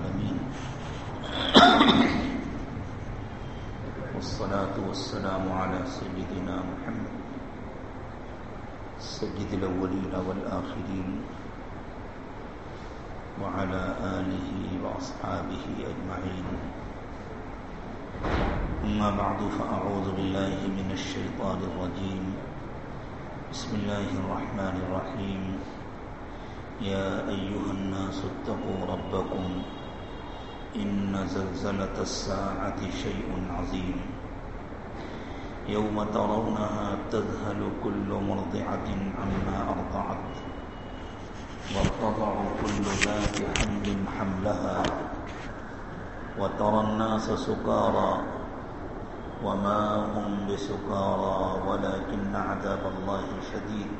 العالمين. والصلاة والسلام على سيدنا محمد سيد الأولين والآخرين وعلى آله وأصحابه أجمعين. أما بعد فأعوذ بالله من الشيطان الرجيم. بسم الله الرحمن الرحيم. يا أيها الناس اتقوا ربكم إن زلزلة الساعة شيء عظيم. يوم ترونها تذهل كل مرضعة عما أرضعت وتضع كل ذات حمل حملها وترى الناس سكارى وما هم بسكارى ولكن عذاب الله شديد.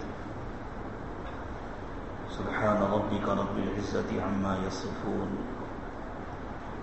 سبحان ربك رب العزة عما يصفون.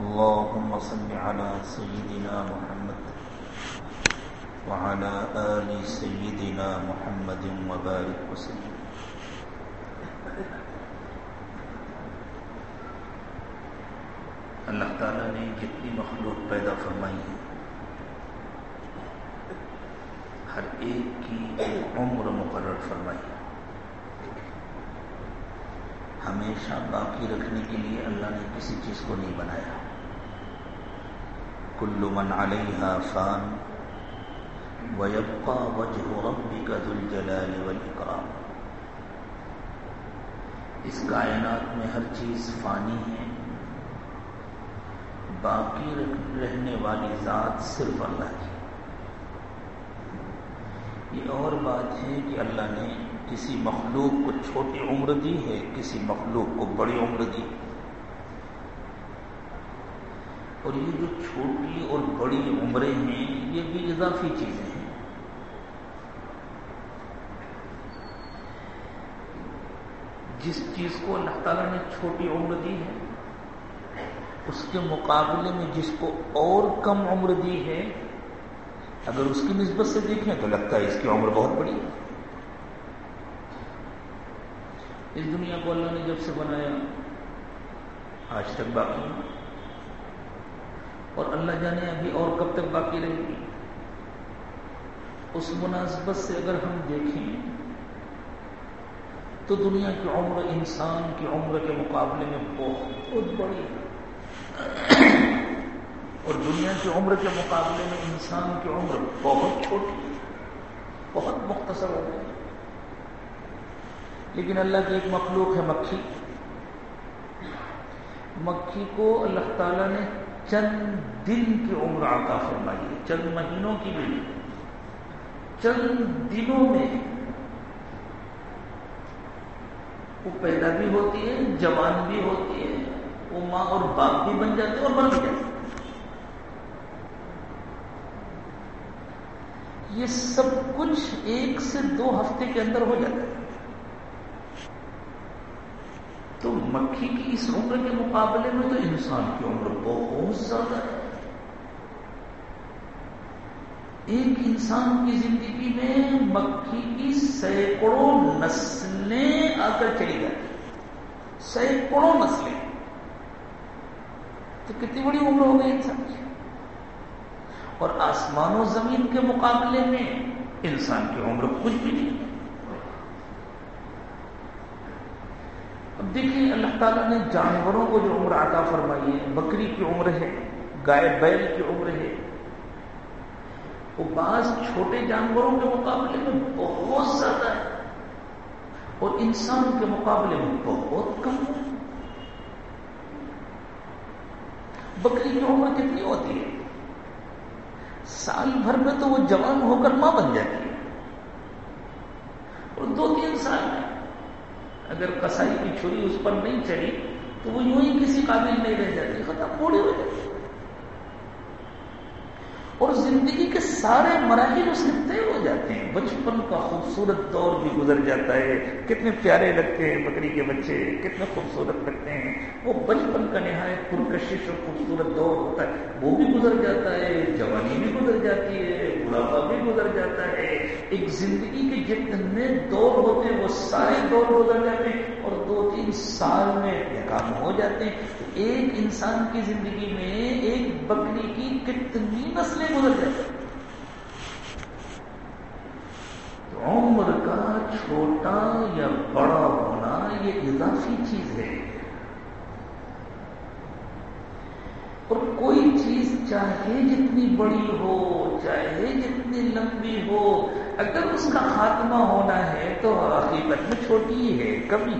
اللهم صل على سيدنا محمد وعلى آل سيدنا محمد وبارك وسلم. اللہ تعالیٰ نے جتنی مخلوق پیدا فرمائی ہے ہر ایک کی ایک عمر مقرر فرمائی ہے ہمیشہ باقی رکھنے کے لیے اللہ نے کسی چیز کو نہیں بنایا۔ کلو من علیہ فان. ویبقا وجہ ربی کا دل جلال اس کائنات میں ہر چیز فانی ہے. باقی رہنے والی ذات صرف اللہ کی. یہ اور بات ہے کہ اللہ نے کسی مخلوق کو چھوٹی عمر دی ہے، کسی مخلوق کو بڑی عمر دی. اور یہ جو چھوٹی اور بڑی عمریں ہیں، یہ بھی اضافی چیزیں ہیں۔ جس چیز کو اللہ تعالیٰ نے چھوٹی عمر دی ہے، اس کے مقابلے میں جس کو اور کم عمر دی ہے، اگر اس کی نسبت سے دیکھیں تو لگتا ہے اس کی عمر بہت بڑی ہے۔ اس دنیا کو اللہ نے جب سے بنایا، آج تک باقی اور اللہ جانے ابھی اور کب تک باقی رہے گی؟ اس مناسبت سے اگر ہم دیکھیں تو دنیا کی عمر انسان کی عمر کے مقابلے میں بہت بڑی ہے۔ اور دنیا کی عمر کے مقابلے میں انسان کی عمر بہت چھوٹی ہے۔ بہت مختصر ہو گئی۔ لیکن اللہ کی ایک مخلوق ہے مکھی۔ مکھی کو اللہ تعالیٰ نے چند دن کی عمر عطا فرمائی ہے چند مہینوں کی بھی چند دنوں میں وہ پیدا بھی ہوتی ہے، جوان بھی ہوتی ہے، وہ ماں اور باپ بھی بن جاتے ہیں اور بن بھی جاتے یہ سب کچھ ایک سے دو ہفتے کے اندر ہو جاتا ہے۔ تو مکھی کی اس عمر کے مقابلے میں تو انسان کی عمر بہت زیادہ ہے۔ ایک انسان کی زندگی میں مکھی کی سینکڑوں نسلیں آ کر چلی جاتی سینکڑوں نسلیں۔ تو کتنی بڑی عمر ہو گئی انسان کی؟ اور آسمان و زمین کے مقابلے میں انسان کی عمر کچھ بھی نہیں۔ اب دیکھیے اللہ تعالیٰ نے جانوروں کو جو عمر عطا فرمائی ہے، بکری کی عمر ہے، گائے بیل کی عمر ہے، وہ بعض چھوٹے جانوروں کے مقابلے میں بہت زیادہ ہے۔ اور انسان کے مقابلے میں بہت کم ہے۔ بکری کی عمر کتنی ہوتی ہے؟ سال بھر میں تو وہ جوان ہو کر ماں بن جاتی ہے۔ اور دو تین سال میں اگر کسائی کی چھری اس پر نہیں چڑھی تو وہ یوں ہی کسی قابل نہیں رہ جاتی، ختم پوڑی ہو جاتی اور زندگی کے سارے مراحل اس کے طے ہو جاتے ہیں۔ بچپن کا خوبصورت دور بھی گزر جاتا ہے، کتنے پیارے لگتے ہیں بکری کے بچے کتنے خوبصورت لگتے ہیں۔ وہ بچپن کا نہایت پرکشش اور خوبصورت دور ہوتا ہے۔ وہ بھی گزر جاتا ہے، جوانی بھی گزر جاتی ہے، بڑھاپا بھی گزر جاتا ہے۔ ایک زندگی کے جتنے دور ہوتے ہیں، وہ سارے دور گزر جاتے ہیں اور دو تین سال میں کام ہو جاتے ہیں ایک انسان کی زندگی میں ایک بکری کی کتنی نسلیں گزر جاتی ہیں۔ عمر کا چھوٹا یا بڑا ہونا یہ اضافی چیز ہے۔ اور کوئی چیز چاہے جتنی بڑی ہو، چاہے جتنی لمبی ہو، اگر اس کا خاتمہ ہونا ہے تو حقیقت میں چھوٹی ہی ہے کبھی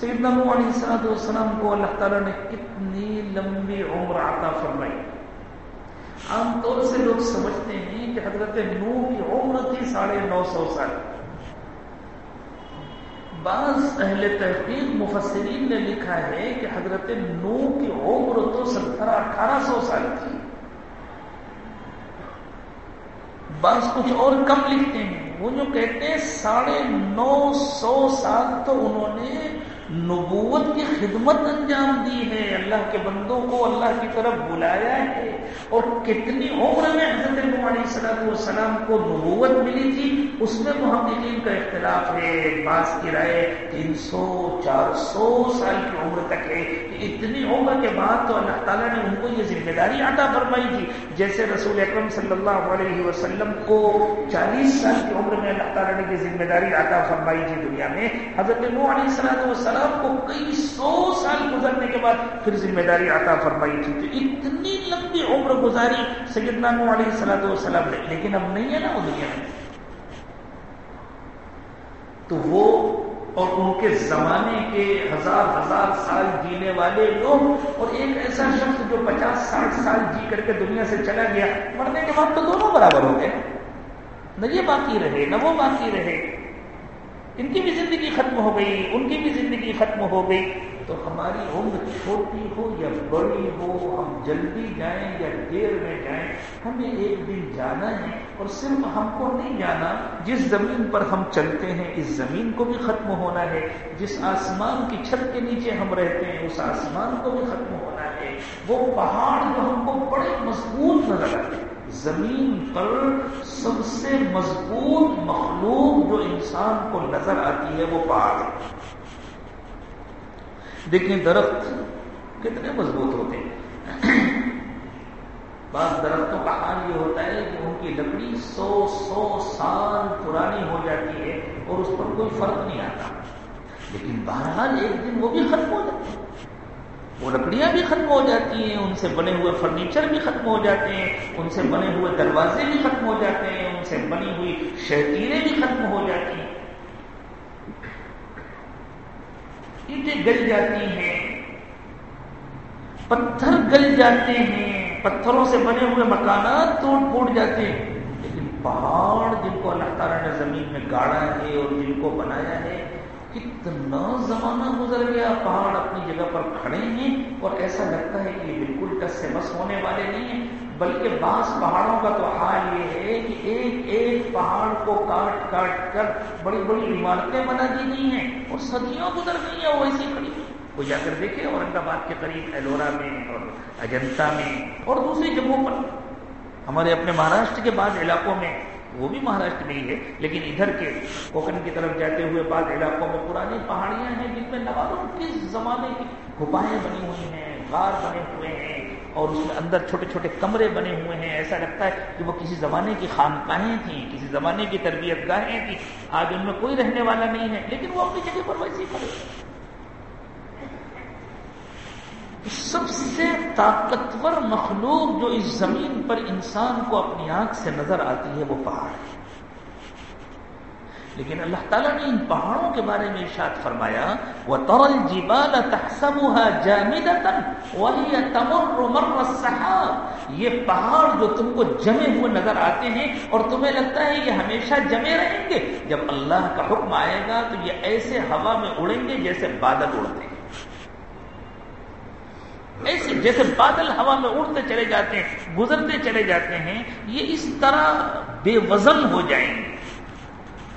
سیدنا نو علیہ السلام والسلام کو اللہ تعالیٰ نے کتنی لمبی عمر عطا فرمائی۔ عام طور سے لوگ سمجھتے ہیں کہ حضرت نو کی عمر تھی ساڑھے نو سو سال۔ بعض اہل تحقیق مفسرین نے لکھا ہے کہ حضرت نو کی عمر تو سترہ، اٹھارہ سو سال تھی۔ بعض کچھ اور کم لکھتے ہیں۔ وہ جو کہتے ہیں ساڑھے نو سو سال تو انہوں نے نبوت کی خدمت انجام دی ہے۔ اللہ کے بندوں کو اللہ کی طرف بلایا ہے۔ اور کتنی عمر میں حضرت علیہ السلام والسلام کو نبوت ملی تھی، اس میں محمدین کا اختلاف ہے۔ بعض کی رائے، تین سو، چار سو سال کی عمر تک ہے۔ اتنی عمر کے بعد تو اللہ تعالیٰ نے ان کو یہ ذمہ داری عطا فرمائی تھی۔ جیسے رسول اکرم صلی اللہ علیہ وسلم کو چالیس سال کی عمر میں اللہ تعالیٰ نے یہ ذمہ داری عطا فرمائی تھی دنیا میں۔ حضرت علیہ السلام والسلام کو کئی سو سال گزرنے کے بعد پھر ذمہ داری عطا فرمائی تھی۔ تو اتنی لمبی عمر گزاری سیدنا نو علیہ السلام وسلم نے، لیکن اب نہیں ہے نا وہ دنیا میں۔ تو وہ اور ان کے زمانے کے ہزار ہزار سال جینے والے لوگ اور ایک ایسا شخص جو پچاس ساٹھ سال جی کر کے دنیا سے چلا گیا، مرنے کے بعد تو دونوں برابر ہو گئے نہ یہ باقی رہے، نہ وہ باقی رہے۔ ان کی بھی زندگی ختم ہو گئی، ان کی بھی زندگی ختم ہو گئی۔ تو ہماری عمر چھوٹی ہو یا بڑی ہو، ہم جلدی جائیں یا دیر میں جائیں، ہمیں ایک دن جانا ہے اور صرف ہم کو نہیں جانا، جس زمین پر ہم چلتے ہیں، اس زمین کو بھی ختم ہونا ہے۔ جس آسمان کی چھت کے نیچے ہم رہتے ہیں، اس آسمان کو بھی ختم ہونا ہے۔ وہ پہاڑ جو ہم کو بڑے مضبوط نظر آتے ہیں۔ زمین پر سب سے مضبوط مخلوق جو انسان کو نظر آتی ہے وہ پہاڑ ہے۔ دیکھیں درخت کتنے مضبوط ہوتے ہیں۔ بعض درختوں کا حال یہ ہوتا ہے کہ ان کی لکڑی سو سو سال پرانی ہو جاتی ہے اور اس پر کوئی فرق نہیں آتا۔ لیکن بہرحال ایک دن وہ بھی ختم ہو جاتی ہے۔ وہ لکڑیاں بھی ختم ہو جاتی ہیں، ان سے بنے ہوئے فرنیچر بھی ختم ہو جاتے ہیں، ان سے بنے ہوئے دروازے بھی ختم ہو جاتے ہیں، ان سے بنی ہوئی شہتیریں بھی ختم ہو جاتی ہیں۔ اینٹیں گل جاتی ہیں، پتھر گل جاتے ہیں، پتھروں سے بنے ہوئے مکانات توڑ پھوٹ جاتے ہیں۔ لیکن پہاڑ جن کو اللہ تعالیٰ نے زمین میں گاڑا ہے اور جن کو بنایا ہے، کتنا زمانہ گزر گیا پہاڑ جگہ پر کھڑے ہیں اور ایسا لگتا ہے کہ یہ بالکل ٹس سے بس ہونے والے نہیں ہیں، بلکہ بعض پہاڑوں کا تو حال یہ ہے کہ ایک ایک پہاڑ کو کاٹ کاٹ کر بڑی بڑی عمارتیں بنا دی گئی ہیں اور صدیوں گزر گئی ہیں، وہ ایسی کھڑی وہ جا کر دیکھے اورنگ آباد کے قریب ایلورا میں اور اجنتا میں اور دوسری جگہوں پر۔ ہمارے اپنے مہاراشٹر کے بعض علاقوں میں وہ بھی مہاراشٹر میں ہی ہے، لیکن ادھر کے کوکن کی طرف جاتے ہوئے بعض علاقوں میں پرانی پہاڑیاں ہیں جن میں نواروں کے زمانے کی گھپائیں بنی ہوئی ہیں، غار بنے ہوئے ہیں اور اس میں اندر چھوٹے چھوٹے کمرے بنے ہوئے ہیں۔ ایسا لگتا ہے کہ وہ کسی زمانے کی خانقاہیں تھیں، کسی زمانے کی تربیت گاہیں تھیں۔ آج ان میں کوئی رہنے والا نہیں ہے، لیکن وہ اپنی جگہ پر ویسی پڑے۔ سب سے طاقتور مخلوق جو اس زمین پر انسان کو اپنی آنکھ سے نظر آتی ہے، وہ پہاڑ ہے۔ لیکن اللہ تعالیٰ نے ان پہاڑوں کے بارے میں ارشاد فرمایا وہ ترل جیبال یہ پہاڑ جو تم کو جمے ہوئے نظر آتے ہیں اور تمہیں لگتا ہے یہ ہمیشہ جمے رہیں گے۔ جب اللہ کا حکم آئے گا تو یہ ایسے ہوا میں اڑیں گے جیسے بادل اڑتے ہیں۔ ایسے جیسے بادل ہوا میں اڑتے چلے جاتے ہیں، گزرتے چلے جاتے ہیں، یہ اس طرح بے وزن ہو جائیں گے۔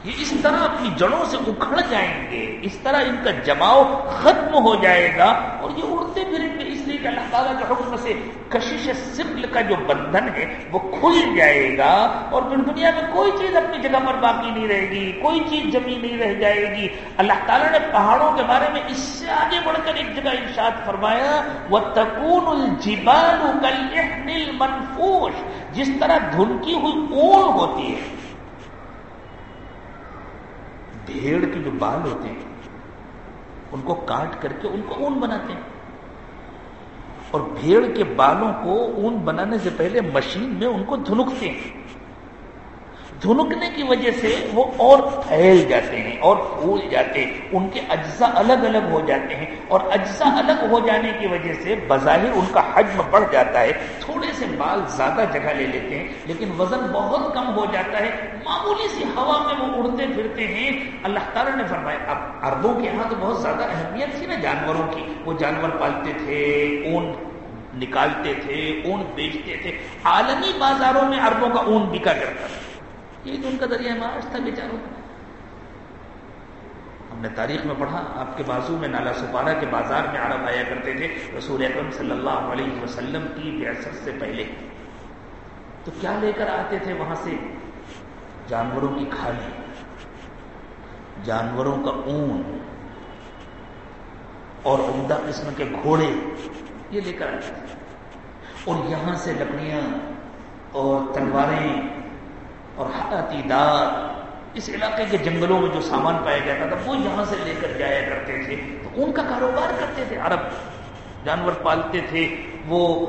یہ اس طرح اپنی جڑوں سے اکھڑ جائیں گے، اس طرح ان کا جماؤ ختم ہو جائے گا۔ اور یہ اڑتے پھریں گے، اس لیے کہ اللہ تعالیٰ کے حکم سے کشش سبل کا جو بندھن ہے، وہ کھل جائے گا۔ اور پھر دنیا میں کوئی چیز اپنی جگہ پر باقی نہیں رہے گی، کوئی چیز جمی نہیں رہ جائے گی۔ اللہ تعالیٰ نے پہاڑوں کے بارے میں اس سے آگے بڑھ کر ایک جگہ ارشاد فرمایا وہ تکون الجبال کل منفوش جس طرح دھنکی ہوئی اون ہوتی ہے بھیڑ کے جو بال ہوتے ہیں، ان کو کاٹ کر کے ان کو اون بناتے ہیں۔ اور بھیڑ کے بالوں کو اون بنانے سے پہلے مشین میں ان کو دھنکتے ہیں۔ دھنکنے کی وجہ سے وہ اور پھیل جاتے ہیں اور پھول جاتے ہیں۔ ان کے اجزاء الگ الگ ہو جاتے ہیں اور اجزاء الگ ہو جانے کی وجہ سے بظاہر ان کا حجم بڑھ جاتا ہے۔ تھوڑے سے بال زیادہ جگہ لے لیتے ہیں، لیکن وزن بہت کم ہو جاتا ہے۔ معمولی سی ہوا میں وہ اڑتے پھرتے ہیں۔ اللہ تعالیٰ نے فرمایا، اب اربوں کے یہاں تو بہت زیادہ اہمیت تھی نا جانوروں کی۔ وہ جانور پالتے تھے، اون نکالتے تھے، اون بیچتے تھے۔ عالمی بازاروں میں اربوں کا اون بکا کرتا تھا۔ یہ تو ان کا ذریعہ معاش تھا بیچاروں ہم نے تاریخ میں پڑھا، آپ کے بازو میں نالا سپارا کے بازار میں عرب آیا کرتے تھے، رسول اکرم صلی اللہ علیہ وسلم کی بیاست سے پہلے۔ تو کیا لے کر آتے تھے وہاں سے؟ جانوروں کی کھالی، جانوروں کا اون اور عمدہ قسم کے گھوڑے، یہ لے کر آتے تھے۔ اور یہاں سے لکڑیاں اور تلواریں اور حیاتی دار اس علاقے کے جنگلوں میں جو سامان پایا جاتا تھا، وہ یہاں سے لے کر جایا کرتے تھے۔ تو ان کا کاروبار کرتے تھے۔ عرب جانور پالتے تھے، وہ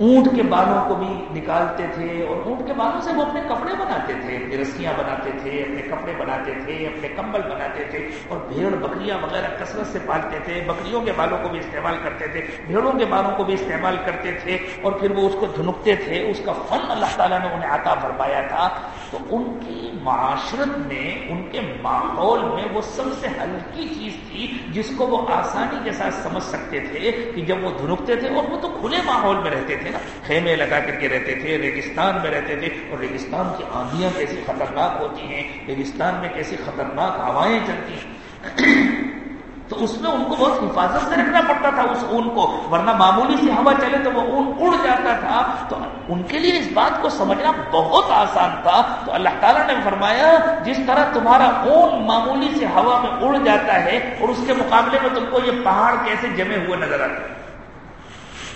اونٹ کے بالوں کو بھی نکالتے تھے اور اونٹ کے بالوں سے وہ اپنے کپڑے بناتے تھے، اپنی رسیاں بناتے تھے، اپنے کپڑے بناتے تھے، اپنے کمبل بناتے تھے اور بھیڑ بکریاں وغیرہ کثرت سے پالتے تھے۔ بکریوں کے بالوں کو بھی استعمال کرتے تھے، بھیڑوں کے بالوں کو بھی استعمال کرتے تھے اور پھر وہ اس کو دھنکتے تھے، اس کا فن اللہ تعالیٰ نے انہیں عطا فرمایا تھا۔ تو ان کی معاشرت میں، ان کے ماحول میں وہ سب سے ہلکی چیز تھی جس کو وہ آسانی کے ساتھ سمجھ سکتے تھے کہ جب وہ دھنکتے تھے اور وہ تو کھلے ماحول میں رہتے تھے۔ تھے نا خیمے لگا کر کے رہتے تھے، ریگستان میں رہتے تھے۔ اور ریگستان کی آندیاں کیسی خطرناک ہوتی ہیں، ریگستان میں کیسی خطرناک ہوائیں چلتی ہیں۔ تو اس میں ان کو بہت حفاظت سے رکھنا پڑتا تھا، اس اون کو۔ ورنہ معمولی سی ہوا چلے تو وہ اون اڑ جاتا تھا۔ تو ان کے لیے اس بات کو سمجھنا بہت آسان تھا۔ تو اللہ تعالیٰ نے فرمایا، جس طرح تمہارا اون معمولی سی ہوا میں اڑ جاتا ہے اور اس کے مقابلے میں تم کو یہ پہاڑ کیسے جمے ہوئے نظر آتے ہیں۔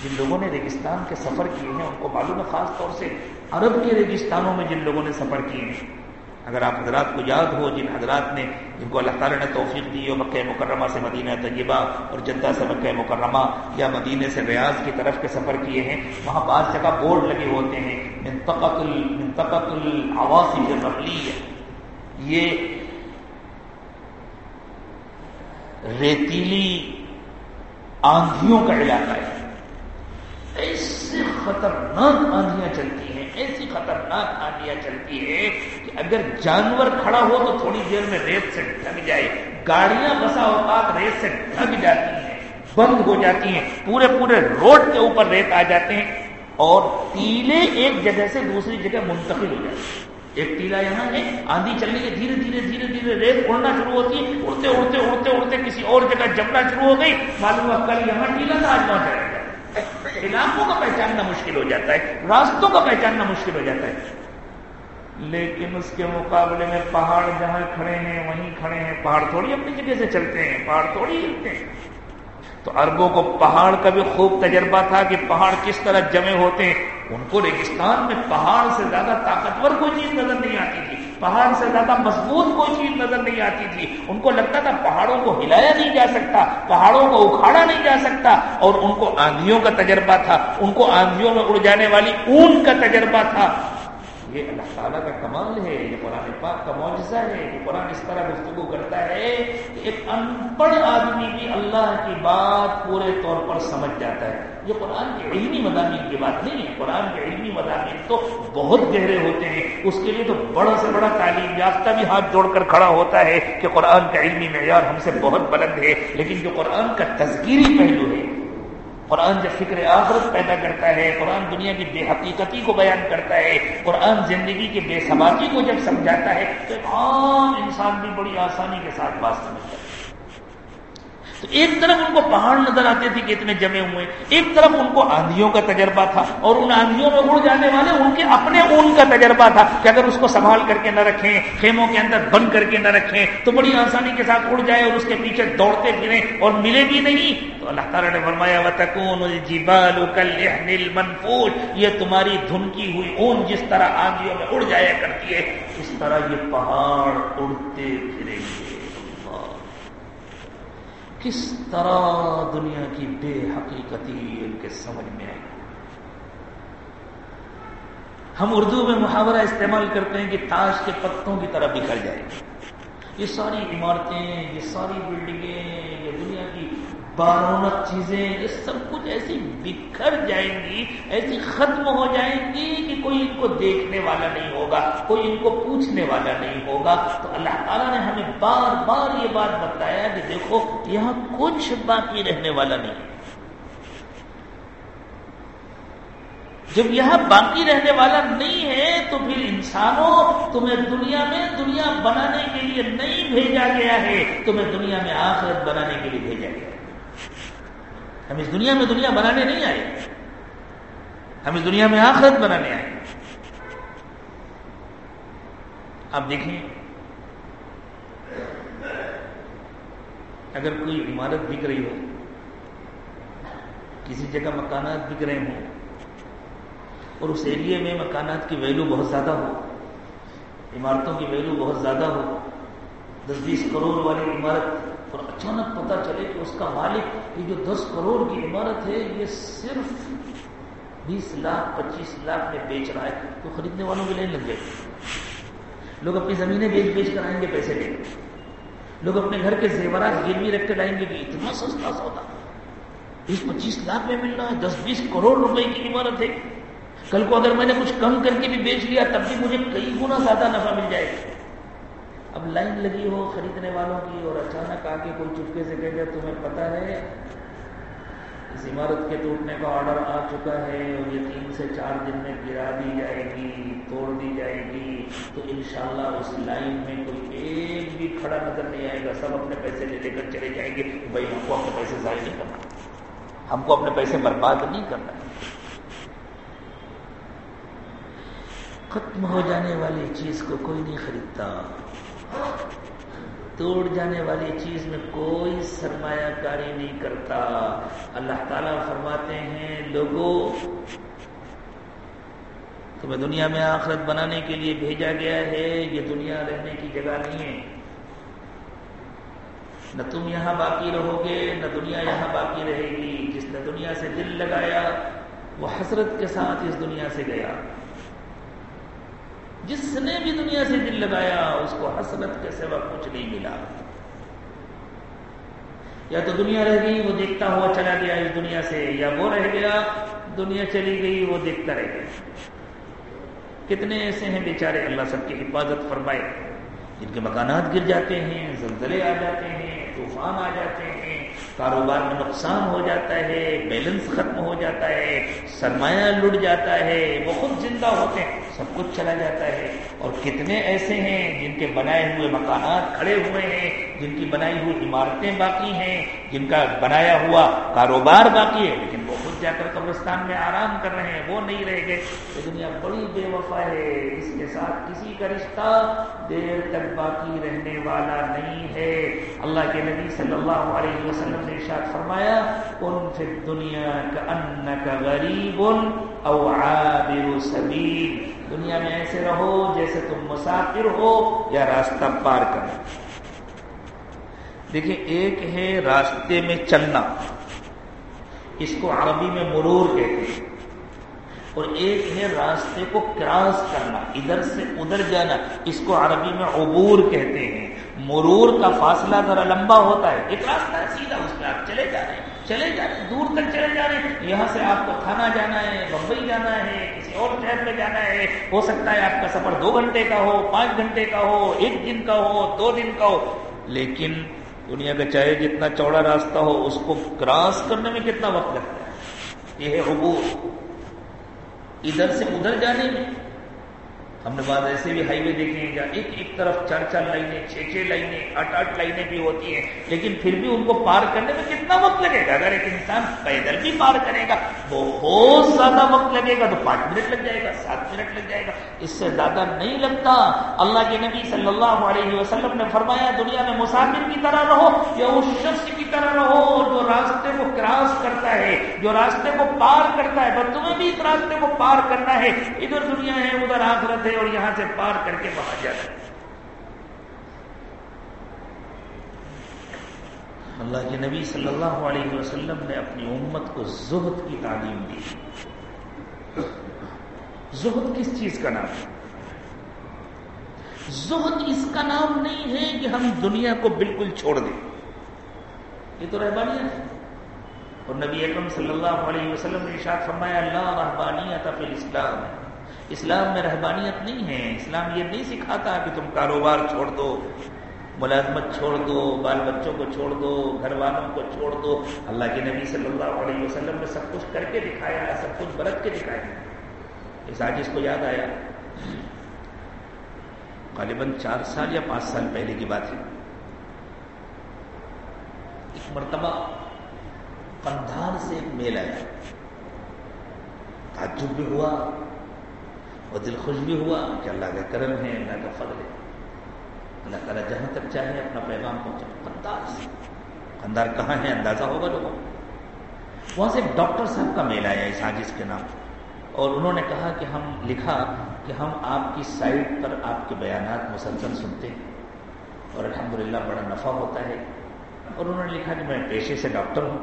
جن لوگوں نے ریگستان کے سفر کیے ہیں، ان کو معلوم ہے خاص طور سے عرب کے ریگستانوں میں جن لوگوں نے سفر کیے ہیں۔ اگر آپ حضرات کو یاد ہو، جن حضرات نے، جن کو اللہ تعالیٰ نے توفیق دی ہو مکہ مکرمہ سے مدینہ طیبہ اور جدہ سے مکہ مکرمہ یا مدینہ سے ریاض کی طرف کے سفر کیے ہیں، وہاں بعض جگہ بورڈ لگے ہوتے ہیں منتقط منتقط العواصف الرملی یہ ریتیلی آندھیوں کا علاقہ ہے۔ ایسی خطرناک آندیاں چلتی ہیں، ایسی خطرناک آندیاں چلتی ہے کہ اگر جانور کھڑا ہو تو تھوڑی دیر میں ریت سے ڈھک جائے۔ گاڑیاں بسا اوقات ریت سے ڈھک جاتی ہیں، بند ہو جاتی ہیں، پورے پورے روڈ کے اوپر ریت آ جاتے ہیں اور ٹیلے ایک جگہ سے دوسری جگہ منتقل ہو جاتے ہیں۔ ایک ٹیلا یہاں ہے، آندھی چلنے کے دھیرے دھیرے دھیرے دھیرے ریت اڑنا شروع ہوتی ہے، اڑتے اڑتے اڑتے اڑتے کسی اور جگہ جمنا شروع ہو گئی، معلوم ہوا کل یہاں ٹیلا تھا آج وہاں علاقوں کا پہچاننا مشکل ہو جاتا ہے، راستوں کا پہچاننا مشکل ہو جاتا ہے۔ لیکن اس کے مقابلے میں پہاڑ جہاں کھڑے ہیں، وہیں کھڑے ہیں۔ پہاڑ تھوڑی اپنی جگہ سے چلتے ہیں، پہاڑ تھوڑی ہلتے ہیں۔ تو اربوں کو پہاڑ کا بھی خوب تجربہ تھا کہ پہاڑ کس طرح جمے ہوتے ہیں۔ ان کو ریگستان میں پہاڑ سے زیادہ طاقتور کوئی چیز نظر نہیں آتی تھی۔ پہاڑ سے زیادہ مضبوط کوئی چیز نظر نہیں آتی تھی۔ ان کو لگتا تھا پہاڑوں کو ہلایا نہیں جا سکتا، پہاڑوں کو اکھاڑا نہیں جا سکتا۔ اور ان کو آندھیوں کا تجربہ تھا، ان کو آندھیوں میں اڑ جانے والی اون کا تجربہ تھا۔ یہ اللہ تعالیٰ کا کمال ہے، یہ قرآن پاک کا معجزہ ہے یہ قرآن اس طرح گفتگو کرتا ہے کہ ایک ان پڑھ آدمی بھی اللہ کی بات پورے طور پر سمجھ جاتا ہے۔ یہ قرآن کے علمی مضامین کی بات نہیں ہے۔ قرآن کے علمی مضامین تو بہت گہرے ہوتے ہیں۔ اس کے لیے تو بڑا سے بڑا تعلیم یافتہ بھی ہاتھ جوڑ کر کھڑا ہوتا ہے کہ قرآن کا علمی معیار ہم سے بہت بلند ہے۔ لیکن جو قرآن کا تذکیری پہلو ہے قرآن جب فکر آخرت پیدا کرتا ہے، قرآن دنیا کی بے حقیقتی کو بیان کرتا ہے، قرآن زندگی کی بے ثباتی کو جب سمجھاتا ہے، تو عام انسان بھی بڑی آسانی کے ساتھ بات سمجھتا ہے۔ تو ایک طرف ان کو پہاڑ نظر آتے تھے کہ اتنے جمے ہوئے ایک طرف ان کو آندھیوں کا تجربہ تھا اور ان آندھیوں میں اڑ جانے والے ان کے اپنے اون کا تجربہ تھا کہ اگر اس کو سنبھال کر کے نہ رکھیں، خیموں کے اندر بند کر کے نہ رکھیں، تو بڑی آسانی کے ساتھ اڑ جائے اور اس کے پیچھے دوڑتے پھریں اور ملے بھی نہیں۔ تو اللہ تعالیٰ نے فرمایا یہ تمہاری دھنکی ہوئی اون جس طرح آندھیوں میں اڑ جایا کرتی ہے، اس طرح یہ پہاڑ اڑتے پھریں گے۔ کس طرح دنیا کی بے حقیقتی ان کے سمجھ میں آئی؟ ہم اردو میں محاورہ استعمال کرتے ہیں کہ تاش کے پتوں کی طرح بکھر جائے۔ یہ ساری عمارتیں، یہ ساری بلڈنگیں یہ بارونت چیزیں، یہ سب کچھ ایسی بکھر جائیں گی، ایسی ختم ہو جائیں گی کہ کوئی ان کو دیکھنے والا نہیں ہوگا، کوئی ان کو پوچھنے والا نہیں ہوگا۔ تو اللہ تعالیٰ نے ہمیں بار بار یہ بات بتایا کہ دیکھو، یہاں کچھ باقی رہنے والا نہیں۔ جب یہاں باقی رہنے والا نہیں ہے تو پھر انسانوں تمہیں دنیا میں دنیا بنانے کے لیے نہیں بھیجا گیا ہے، تمہیں دنیا میں آخرت بنانے کے لیے بھیجا گیا ہے۔ ہم اس دنیا میں دنیا بنانے نہیں آئے۔ ہم اس دنیا میں آخرت بنانے آئے۔ آپ دیکھیں۔ اگر کوئی عمارت بک رہی ہو، کسی جگہ مکانات بک رہے ہوں، اور اس ایریے میں مکانات کی ویلو بہت زیادہ ہو، عمارتوں کی ویلو بہت زیادہ ہو، دس بیس کروڑ والی عمارت اور اچانک پتا چلے کہ اس کا مالک یہ جو دس کروڑ کی عمارت ہے، یہ صرف بیس لاکھ، پچیس لاکھ میں بیچ رہا ہے۔ تو خریدنے والوں کی لائن لگ جائے گی لوگ اپنی زمینیں بیچ بیچ کر آئیں گے پیسے لے لوگ اپنے گھر کے زیورات گروی رکھ کے لائیں گے کہ اتنا سستا سودا۔ بیس، پچیس لاکھ میں مل رہا ہے، دس، بیس کروڑ روپے کی عمارت ہے۔ کل کو اگر میں نے کچھ کم کر کے بھی بیچ لیا، تب بھی مجھے کئی گنا زیادہ نفع مل جائے گا۔ اب لائن لگی ہو خریدنے والوں کی اور اچانک آ کے کوئی چپکے سے کہہ گیا، تمہیں پتا ہے، اس عمارت کے ٹوٹنے کا آرڈر آ چکا ہے اور یہ تین سے چار دن میں گرا دی جائے گی، توڑ دی جائے گی. تو انشاءاللہ اس لائن میں کوئی ایک بھی کھڑا نظر نہیں آئے گا، سب اپنے پیسے لے لے کر چلے جائیں گے۔ بھائی، ہم کو اپنے پیسے ضائع نہیں کرنا۔ ہم کو اپنے پیسے برباد نہیں کرنا۔ ختم ہو جانے والی چیز کو کوئی نہیں خریدتا۔ توڑ جانے والی چیز میں کوئی سرمایہ کاری نہیں کرتا۔ اللہ تعالیٰ فرماتے ہیں لوگوں تمہیں دنیا میں آخرت بنانے کے لیے بھیجا گیا ہے، یہ دنیا رہنے کی جگہ نہیں ہے۔ نہ تم یہاں باقی رہو گے نہ دنیا یہاں باقی رہے گی۔ جس نے دنیا سے دل لگایا، وہ حسرت کے ساتھ اس دنیا سے گیا۔ جس نے بھی دنیا سے دل لگایا، اس کو حسرت کے سوا کچھ نہیں ملا۔ یا تو دنیا رہ گئی، وہ دیکھتا ہوا چلا گیا اس دنیا سے، یا وہ رہ گیا، دنیا چلی گئی، وہ دیکھتا رہ گیا۔ کتنے ایسے ہیں بیچارے، اللہ سب کی حفاظت فرمائے۔ جن کے مکانات گر جاتے ہیں، زلزلے آ جاتے ہیں، طوفان آ جاتے ہیں کاروبار میں نقصان ہو جاتا ہے بیلنس ختم ہو جاتا ہے، سرمایہ لٹ جاتا ہے، وہ خود زندہ ہوتے ہیں، سب کچھ چلا جاتا ہے۔ اور کتنے ایسے ہیں جن کے بنائے ہوئے مکانات کھڑے ہوئے ہیں، جن کی بنائی ہوئی عمارتیں باقی ہیں، جن کا بنایا ہوا کاروبار باقی ہے، لیکن وہ خود جا کر قبرستان میں آرام کر رہے ہیں، وہ نہیں رہ گئے۔ یہ دنیا بڑی بے وفا ہے، اس کے ساتھ کسی کا رشتہ دیر تک باقی رہنے والا نہیں ہے۔ اللہ کے نبی صلی اللہ علیہ وسلم نے ارشاد فرمایا ان فی دنیا کا ان کا غریب او عابر سبیل دنیا میں ایسے رہو جیسے تم مسافر ہو یا راستہ پار کرو۔ دیکھیں، ایک ہے راستے میں چلنا۔ اس کو عربی میں مرور کہتے ہیں۔ اور ایک ہے راستے کو کراس کرنا، ادھر سے ادھر جانا۔ اس کو عربی میں عبور کہتے ہیں۔ مرور کا فاصلہ ذرا لمبا ہوتا ہے۔ ایک راستہ ہے سیدھا، اس پہ آپ چلے جا رہے ہیں۔ چلے جا رہے دور تک چلے جا رہے ہیں۔ یہاں سے آپ کو تھانہ جانا ہے، بمبئی جانا ہے اور شہر میں جانا ہے۔ ہو سکتا ہے آپ کا سفر دو گھنٹے کا ہو، پانچ گھنٹے کا ہو، ایک دن کا ہو، دو دن کا ہو۔ لیکن دنیا کا چاہے جتنا چوڑا راستہ ہو، اس کو کراس کرنے میں کتنا وقت لگتا ہے؟ یہ ہے عبور۔ ادھر سے ادھر جانے میں۔ ہم نے بعد ایسے بھی ہائی وے دیکھے ہیں جہاں ایک ایک طرف چار چار لائنیں، چھ چھ لائنیں، آٹھ آٹھ لائنیں بھی ہوتی ہیں، لیکن پھر بھی ان کو پار کرنے میں کتنا وقت لگے گا؟ اگر ایک انسان پیدل بھی پار کرے گا، بہت زیادہ وقت لگے گا، تو پانچ منٹ لگ جائے گا، سات منٹ لگ جائے گا۔ اس سے زیادہ نہیں لگتا۔ اللہ کے نبی صلی اللہ علیہ وسلم نے فرمایا، دنیا میں مسافر کی طرح رہو، یا اس شخص کی طرح رہو جو راستے کو کراس کرتا ہے، جو راستے کو پار کرتا ہے، بس تمہیں بھی اس راستے کو پار کرنا ہے۔ ادھر دنیا ہے، ادھر آخرت ہے۔ اور یہاں سے پار کر کے وہاں جانا اللہ کے نبی صلی اللہ علیہ وسلم نے اپنی امت کو زہد کی تعلیم دی۔ زہد کس چیز کا نام ہے؟ زہد اس کا نام نہیں ہے کہ ہم دنیا کو بالکل چھوڑ دیں۔ یہ تو رہبانیت ہے۔ اور نبی اکرم صلی اللہ علیہ وسلم نے ارشاد فرمایا اللہ رحبانیت فی الاسلام۔ ہے اسلام میں رہبانیت نہیں ہے، اسلام یہ نہیں سکھاتا کہ تم کاروبار چھوڑ دو، ملازمت چھوڑ دو، بال بچوں کو چھوڑ دو، گھر والوں کو چھوڑ دو۔ اللہ کے نبی صلی اللہ علیہ وسلم نے سب کچھ کر کے دکھایا، سب کچھ برت کے دکھایا۔ اس آج کو یاد آیا۔ غالباً چار سال یا پانچ سال پہلے کی بات ہے۔ ایک مرتبہ قندھار سے ایک میل آیا۔ تعجب بھی ہوا۔ اور دل خوش بھی ہوا کہ اللہ کا کرم ہے، اللہ کا فضل ہے۔ اللہ تعالیٰ جہاں تک چاہے اپنا پیغام پہنچا قندار سے۔ قندار کہاں ہے؟ اندازہ ہوگا لوگوں وہاں سے ایک ڈاکٹر صاحب کا میل آیا اس حاجز کے نام اور انہوں نے کہا کہ ہم لکھا کہ ہم آپ کی سائٹ پر آپ کے بیانات مسلسل سنتے ہیں۔ اور الحمدللہ بڑا نفع ہوتا ہے۔ اور انہوں نے لکھا کہ میں پیشے سے ڈاکٹر ہوں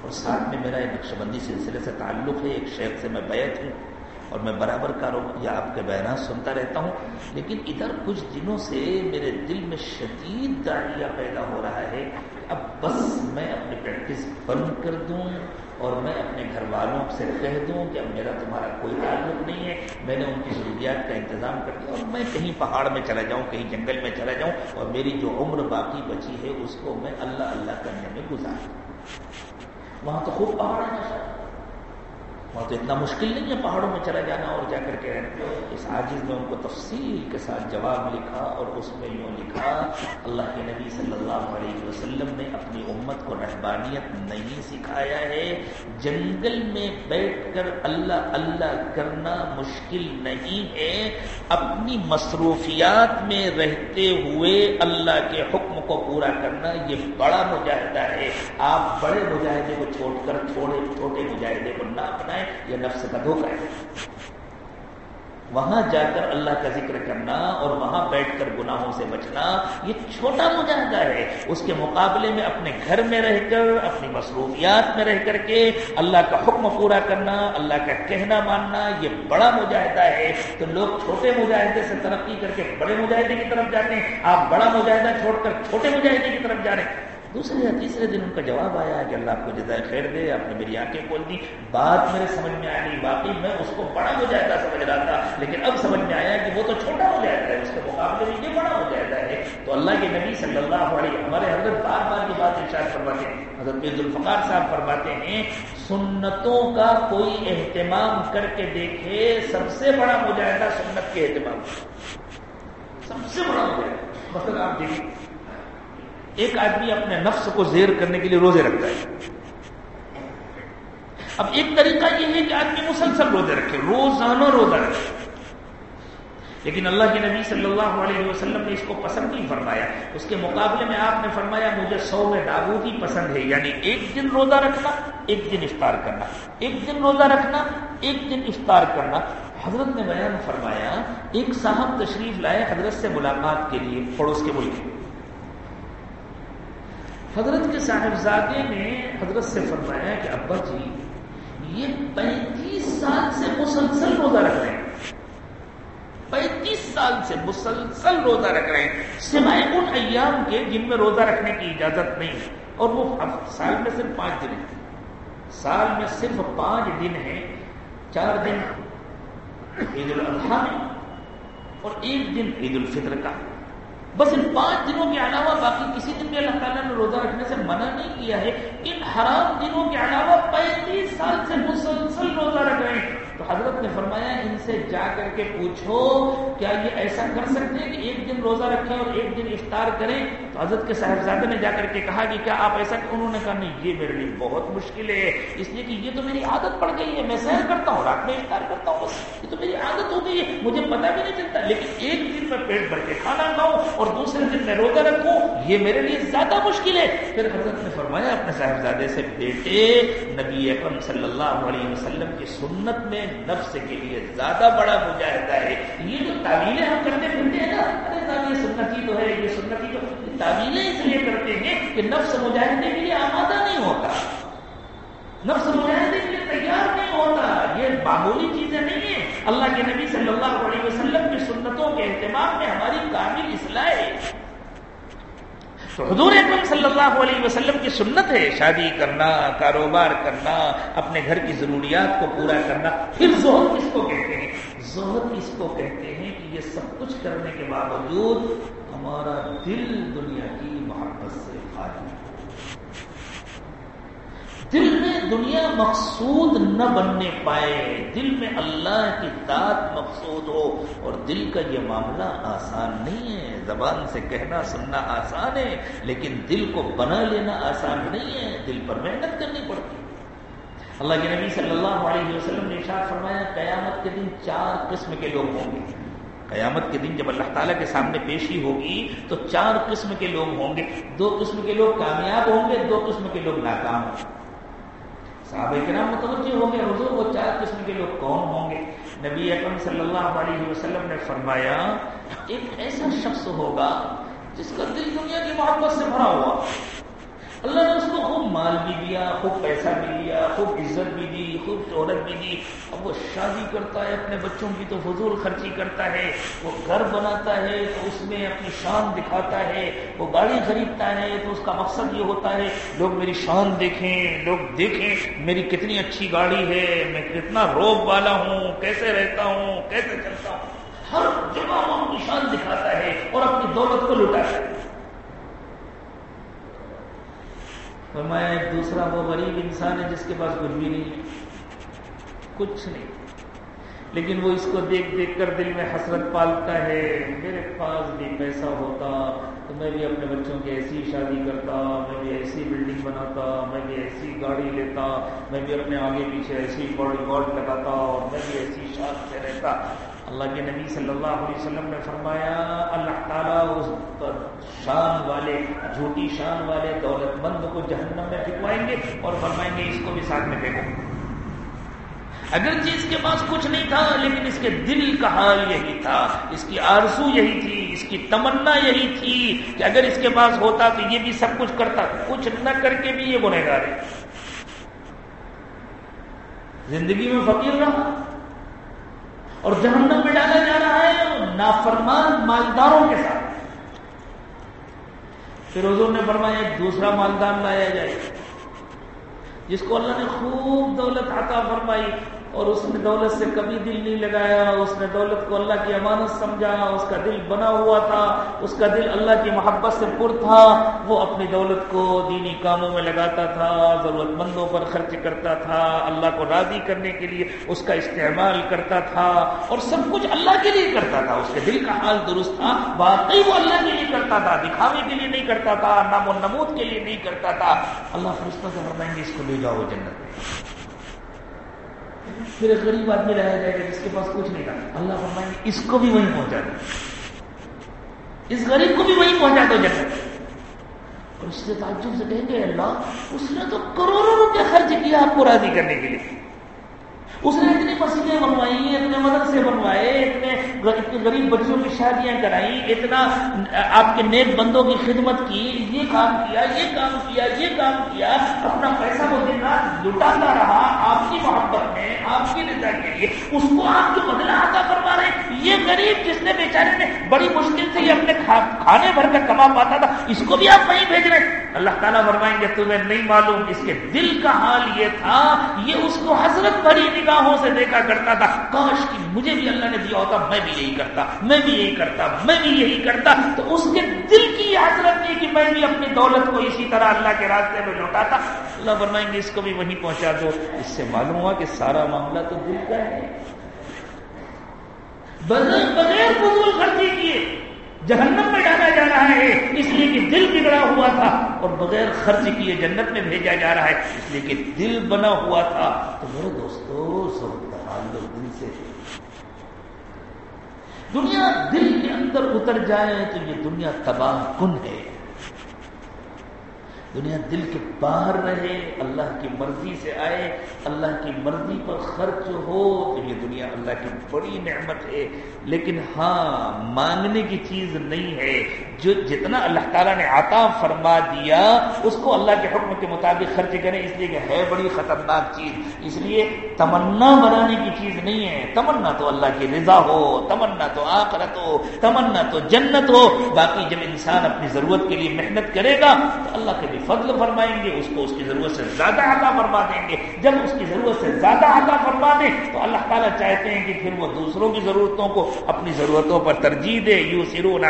اور ساتھ میں میرا ایک نقش بندی سلسلے سے تعلق ہے، ایک شیخ سے میں بیت ہوں۔ اور میں برابر کارو یا آپ کے بیانات سنتا رہتا ہوں۔ لیکن ادھر کچھ دنوں سے میرے دل میں شدید داڑیا پیدا ہو رہا ہے۔ اب بس میں اپنی پریکٹس بند کر دوں اور میں اپنے گھر والوں سے کہہ دوں کہ اب میرا تمہارا کوئی تعلق نہیں ہے۔ میں نے ان کی ضروریات کا انتظام کر دیا اور میں کہیں پہاڑ میں چلا جاؤں، کہیں جنگل میں چلا جاؤں اور میری جو عمر باقی بچی ہے، اس کو میں اللہ اللہ کرنے میں گزار وہاں تو خوب پہاڑ ہے وہاں تو اتنا مشکل نہیں ہے پہاڑوں میں چلا جانا اور جا کر کے رہنا اس عاجز نے ان کو تفصیل کے ساتھ جواب لکھا اور اس میں یوں لکھا، اللہ کے نبی صلی اللہ علیہ وسلم نے اپنی امت کو رہبانیت نہیں سکھایا ہے۔ جنگل میں بیٹھ کر اللہ اللہ کرنا مشکل نہیں ہے۔ اپنی مصروفیات میں رہتے ہوئے اللہ کے حکم کو پورا کرنا یہ بڑا مجاہدہ ہے۔ آپ بڑے مجاہدے کو چھوڑ کر چھوڑے چھوٹے مجاہدے کو نہ اپنائیں۔ یہ نفس کا دھوکہ ہے۔ وہاں جا کر اللہ کا ذکر کرنا اور وہاں بیٹھ کر گناہوں سے بچنا، یہ چھوٹا مجاہدہ ہے۔ اس کے مقابلے میں اپنے گھر میں رہ کر، اپنی مصروفیات میں رہ کر کے اللہ کا حکم پورا کرنا، اللہ کا کہنا ماننا، یہ بڑا مجاہدہ ہے۔ تو لوگ چھوٹے مجاہدے سے ترقی کر کے بڑے مجاہدے کی طرف جاتے ہیں۔ آپ بڑا مجاہدہ چھوڑ کر چھوٹے مجاہدے کی طرف جا رہے ہیں۔ دوسرے یا تیسرے دن ان کا جواب آیا کہ اللہ آپ کو جزائے خیر دے، آپ نے میری آنکھیں کھول دی بات میرے سمجھ میں آئی باقی میں اس کو بڑا ہو جائے گا سمجھ رہا تھا، لیکن اب سمجھ میں آیا کہ وہ تو چھوٹا ہو جائے گا اس کے مقابلے میں یہ بڑا ہو جائے گا ہے۔ تو اللہ کے نبی صلی اللہ علیہ، ہمارے حضرت بار بار کی بات ارشاد فرماتے ہیں، حضرت عید الفقار صاحب فرماتے ہیں، سنتوں کا کوئی اہتمام کر کے دیکھے، سب سے بڑا مجاہدہ سنت کے اہتمام۔ سب سے بڑا مجاہدہ۔ مثلا آپ دیکھیں ایک آدمی اپنے نفس کو زیر کرنے کے لیے روزے رکھتا ہے۔ اب ایک طریقہ یہ ہے کہ آدمی مسلسل روزے رکھے، روزانہ روزہ رکھے۔ لیکن اللہ کے نبی صلی اللہ علیہ وسلم نے اس کو پسند نہیں فرمایا۔ اس کے مقابلے میں آپ نے فرمایا، مجھے سو میں داغو ہی پسند ہے۔ یعنی ایک دن روزہ رکھنا، ایک دن افطار کرنا۔ ایک دن روزہ رکھنا، ایک دن افطار کرنا۔ حضرت نے بیان فرمایا، ایک صاحب تشریف لائے حضرت سے ملاقات کے لیے، پڑوس کے ملک۔ حضرت کے صاحبزادے نے حضرت سے فرمایا کہ ابا جی یہ پینتیس سال سے مسلسل روزہ رکھ رہے ہیں۔ پینتیس سال سے مسلسل روزہ رکھ رہے ہیں۔ سوائے ان ایام کے جن میں روزہ رکھنے کی اجازت نہیں ہے۔ اور وہ سال میں صرف پانچ دن ہیں۔ سال میں صرف پانچ دن ہیں۔ چار دن عید الاضحیٰ اور ایک دن عید الفطر کا۔ بس ان پانچ دنوں کے علاوہ باقی کسی دن بھی اللہ تعالیٰ نے روزہ رکھنے سے منع نہیں کیا ہے۔ ان حرام دنوں کے علاوہ پینتیس سال سے مسلسل روزہ رکھ رہے ہیں۔ حضرت نے فرمایا ان سے جا کر کے پوچھو، کیا یہ ایسا کر سکتے ہیں کہ ایک دن روزہ رکھیں اور ایک دن افطار کریں؟ تو حضرت کے صاحبزادے نے جا کر کے کہا کہ کیا آپ ایسا انہوں نے کہا نہیں یہ میرے لیے بہت مشکل ہے، اس لیے کہ یہ تو میری عادت پڑ گئی ہے، میں سیر کرتا ہوں، رات میں افطار کرتا ہوں بس یہ تو میری عادت ہو گئی ہے، مجھے پتا بھی نہیں چلتا، لیکن ایک دن میں پیٹ بھر کے کھانا کھاؤں اور دوسرے دن میں روزہ رکھوں، یہ میرے لیے زیادہ مشکل ہے۔ پھر حضرت نے فرمایا اپنے صاحبزادے سے، بیٹے، نبی اکرم صلی اللہ علیہ وسلم کی سنت میں نفس کے لیے زیادہ بڑا مجاہدہ ہے۔ یہ جو تعویلیں ہم کرتے پھرتے ہیں نا، ارے صاحب یہ سنتی تو ہے، یہ سنتی تو تعویلیں اس لیے کرتے ہیں کہ نفس مجاہدے کے لیے آمادہ نہیں ہوتا۔ نفس مجاہدے کے لیے تیار نہیں ہوتا۔ یہ معمولی چیزیں نہیں ہیں۔ اللہ کے نبی صلی اللہ علیہ وسلم کی سنتوں کے اہتمام میں ہماری کامل اصلاح ہے۔ تو حضور اکرم صلی اللہ علیہ وسلم کی سنت ہے، شادی کرنا، کاروبار کرنا، اپنے گھر کی ضروریات کو پورا کرنا۔ پھر زہد کس کو کہتے ہیں؟ زہد اس کو کہتے ہیں کہ یہ سب کچھ کرنے کے باوجود ہمارا دل دنیا کی محبت سے خالی دل میں دنیا مقصود نہ بننے پائے، دل میں اللہ کی ذات مقصود ہو اور دل کا یہ معاملہ آسان نہیں ہے۔ زبان سے کہنا، سننا آسان ہے، لیکن دل کو بنا لینا آسان نہیں ہے۔ دل پر محنت کرنی پڑتی اللہ کے نبی صلی اللہ علیہ وسلم نے اشار فرمایا، قیامت کے دن چار قسم کے لوگ ہوں گے۔ قیامت کے دن جب اللہ تعالیٰ کے سامنے پیشی ہوگی، تو چار قسم کے لوگ ہوں گے۔ دو قسم کے لوگ کامیاب ہوں گے، دو قسم کے لوگ ناکام ہوں گے۔ صحابہ کرام متوجہ ہو گئے، حضور وہ چار قسم کے لوگ کون ہوں گے؟ نبی اکرم صلی اللہ علیہ وسلم نے فرمایا، ایک ایسا شخص ہوگا جس کا دل دنیا کی محبت سے بھرا ہوا اللہ نے اس کو خوب مال بھی دیا، خوب پیسہ بھی دیا، خوب عزت بھی دی، خوب شہرت بھی دی۔ اب وہ شادی کرتا ہے، اپنے بچوں کی تو فضول خرچی کرتا ہے۔ وہ گھر بناتا ہے تو اس میں اپنی شان دکھاتا ہے۔ وہ گاڑی خریدتا ہے تو اس کا مقصد یہ ہوتا ہے، لوگ میری شان دیکھیں، لوگ دیکھیں میری کتنی اچھی گاڑی ہے، میں کتنا روب والا ہوں، کیسے رہتا ہوں، کیسے چلتا ہوں۔ ہر جگہ وہ اپنی شان دکھاتا ہے اور اپنی دولت کو لٹاتا ہے۔ فرمایا ایک دوسرا وہ غریب انسان ہے جس کے پاس کچھ بھی نہیں کچھ نہیں۔ لیکن وہ اس کو دیکھ دیکھ کر دل میں حسرت پالتا ہے، میرے پاس بھی پیسہ ہوتا، تو میں بھی اپنے بچوں کی ایسی شادی کرتا، میں بھی ایسی بلڈنگ بناتا، میں بھی ایسی گاڑی لیتا، میں بھی اپنے آگے پیچھے ایسی باڈی گارڈ لگاتا، اور میں بھی ایسی شان سے رہتا۔ اللہ کے نبی صلی اللہ علیہ وسلم نے فرمایا، اللہ تعالیٰ اس شان والے، جھوٹی شان والے دولت مند کو جہنم میں پھکوائیں گے اور فرمائیں گے، اس کو بھی ساتھ میں پھینکو۔ اگرچہ جی اس کے پاس کچھ نہیں تھا، لیکن اس کے دل کا حال یہی تھا، اس کی آرزو یہی تھی، اس کی تمنا یہی تھی کہ اگر اس کے پاس ہوتا تو یہ بھی سب کچھ کرتا، کچھ نہ کر کے بھی یہ گنہ گار ہے۔ زندگی میں فقیر رہا۔ اور جہنم میں ڈالا جا رہا ہے نافرمان مالداروں کے ساتھ۔ پھر حضور نے فرمایا، ایک دوسرا مالدار لایا جائے۔ جس کو اللہ نے خوب دولت عطا فرمائی اور اس نے دولت سے کبھی دل نہیں لگایا، اس نے دولت کو اللہ کی امانت سمجھا، اس کا دل بنا ہوا تھا، اس کا دل اللہ کی محبت سے پر تھا، وہ اپنی دولت کو دینی کاموں میں لگاتا تھا ضرورت مندوں پر خرچ کرتا تھا، اللہ کو راضی کرنے کے لیے اس کا استعمال کرتا تھا اور سب کچھ اللہ کے لیے کرتا تھا۔ اس کے دل کا حال درست تھا، واقعی وہ اللہ کے لیے کرتا تھا، دکھاوے کے لیے نہیں کرتا تھا، نام و نمود کے لیے نہیں کرتا تھا۔ اللہ فرشتوں سے فرمائیں گے، اس کو لے جاؤ جنت میں۔ پھر ایک غریب آدمی رہا جائے گا جس کے پاس کچھ نہیں تھا۔ اللہ فرمائیں گے اس کو بھی وہیں پہنچا دو۔ اس غریب کو بھی وہیں پہنچا دو جنت اور اس سے تعجب سے کہیں گے، اللہ، اس نے تو کروڑوں روپے خرچ کیا آپ کو راضی کرنے کے لیے۔ اس نے اتنی مسجدیں بنوائی اتنے مدرسے بنوائے، اتنے غریب بچوں کی شادیاں کرائی، اتنا آپ کے نیک بندوں کی خدمت کی، یہ کام کیا، یہ کام کیا، یہ کام کیا، اپنا پیسہ وہ دن رات لٹاتا رہا، آپ کی محبت میں، آپ کی رضا کے لیے، اس کو آپ جو بدلا عطا کروا رہے ہیں، یہ غریب جس نے بیچارے نے بڑی مشکل سے یہ اپنے کھانے بھر کر کما پاتا تھا، اس کو بھی آپ وہیں بھیج رہے ہیں۔ اللہ تعالیٰ فرمائیں گے، تمہیں نہیں معلوم، اس کے دل کا حال یہ تھا، یہ اس کو حضرت بڑی نگاہوں سے دیکھا کرتا تھا۔ کاش کی مجھے بھی اللہ نے دیا ہوتا، میں بھی یہی کرتا، میں بھی یہی کرتا، میں بھی یہی کرتا۔ تو اس کے دل کی حضرت نہیں کہ میں بھی اپنی دولت کو اسی طرح اللہ کے راستے میں لوٹاتا۔ اللہ فرمائیں گے، اس کو بھی وہیں پہنچا دو۔ اس سے معلوم ہوا کہ سارا معاملہ تو دل کا ہے۔ بغیر فضول خرچی کیے۔ جہنم میں ڈالا جا رہا ہے، اس لیے کہ دل بگڑا ہوا تھا اور بغیر خرچ کیے جنت میں بھیجا جا رہا ہے۔ اس لیے کہ دل بنا ہوا تھا۔ تو میرے دوستو سب دل سے۔ دنیا دل کے اندر اتر جائے تو یہ دنیا تباہ کن ہے۔ دنیا دل کے باہر رہے، اللہ کی مرضی سے آئے، اللہ کی مرضی پر خرچ ہو، تو یہ دنیا اللہ کی بڑی نعمت ہے۔ لیکن ہاں مانگنے کی چیز نہیں ہے۔ جو جتنا اللہ تعالیٰ نے عطا فرما دیا، اس کو اللہ کے حکم کے مطابق خرچ کریں، اس لیے کہ ہے بڑی خطرناک چیز۔ اس لیے تمنا بنانے کی چیز نہیں ہے۔ تمنا تو اللہ کی رضا ہو، تمنا تو آخرت ہو، تمنا تو جنت ہو۔ باقی جب انسان اپنی ضرورت کے لیے محنت کرے گا، تو اللہ کے بھی فضل فرمائیں گے، اس کو اس کی ضرورت سے زیادہ عطا فرما دیں گے۔ جب اس کی ضرورت سے زیادہ عطا فرما دیں تو اللہ تعالیٰ چاہتے ہیں کہ پھر وہ دوسروں کی ضرورتوں کو اپنی ضرورتوں پر ترجیح دے۔ یو سرون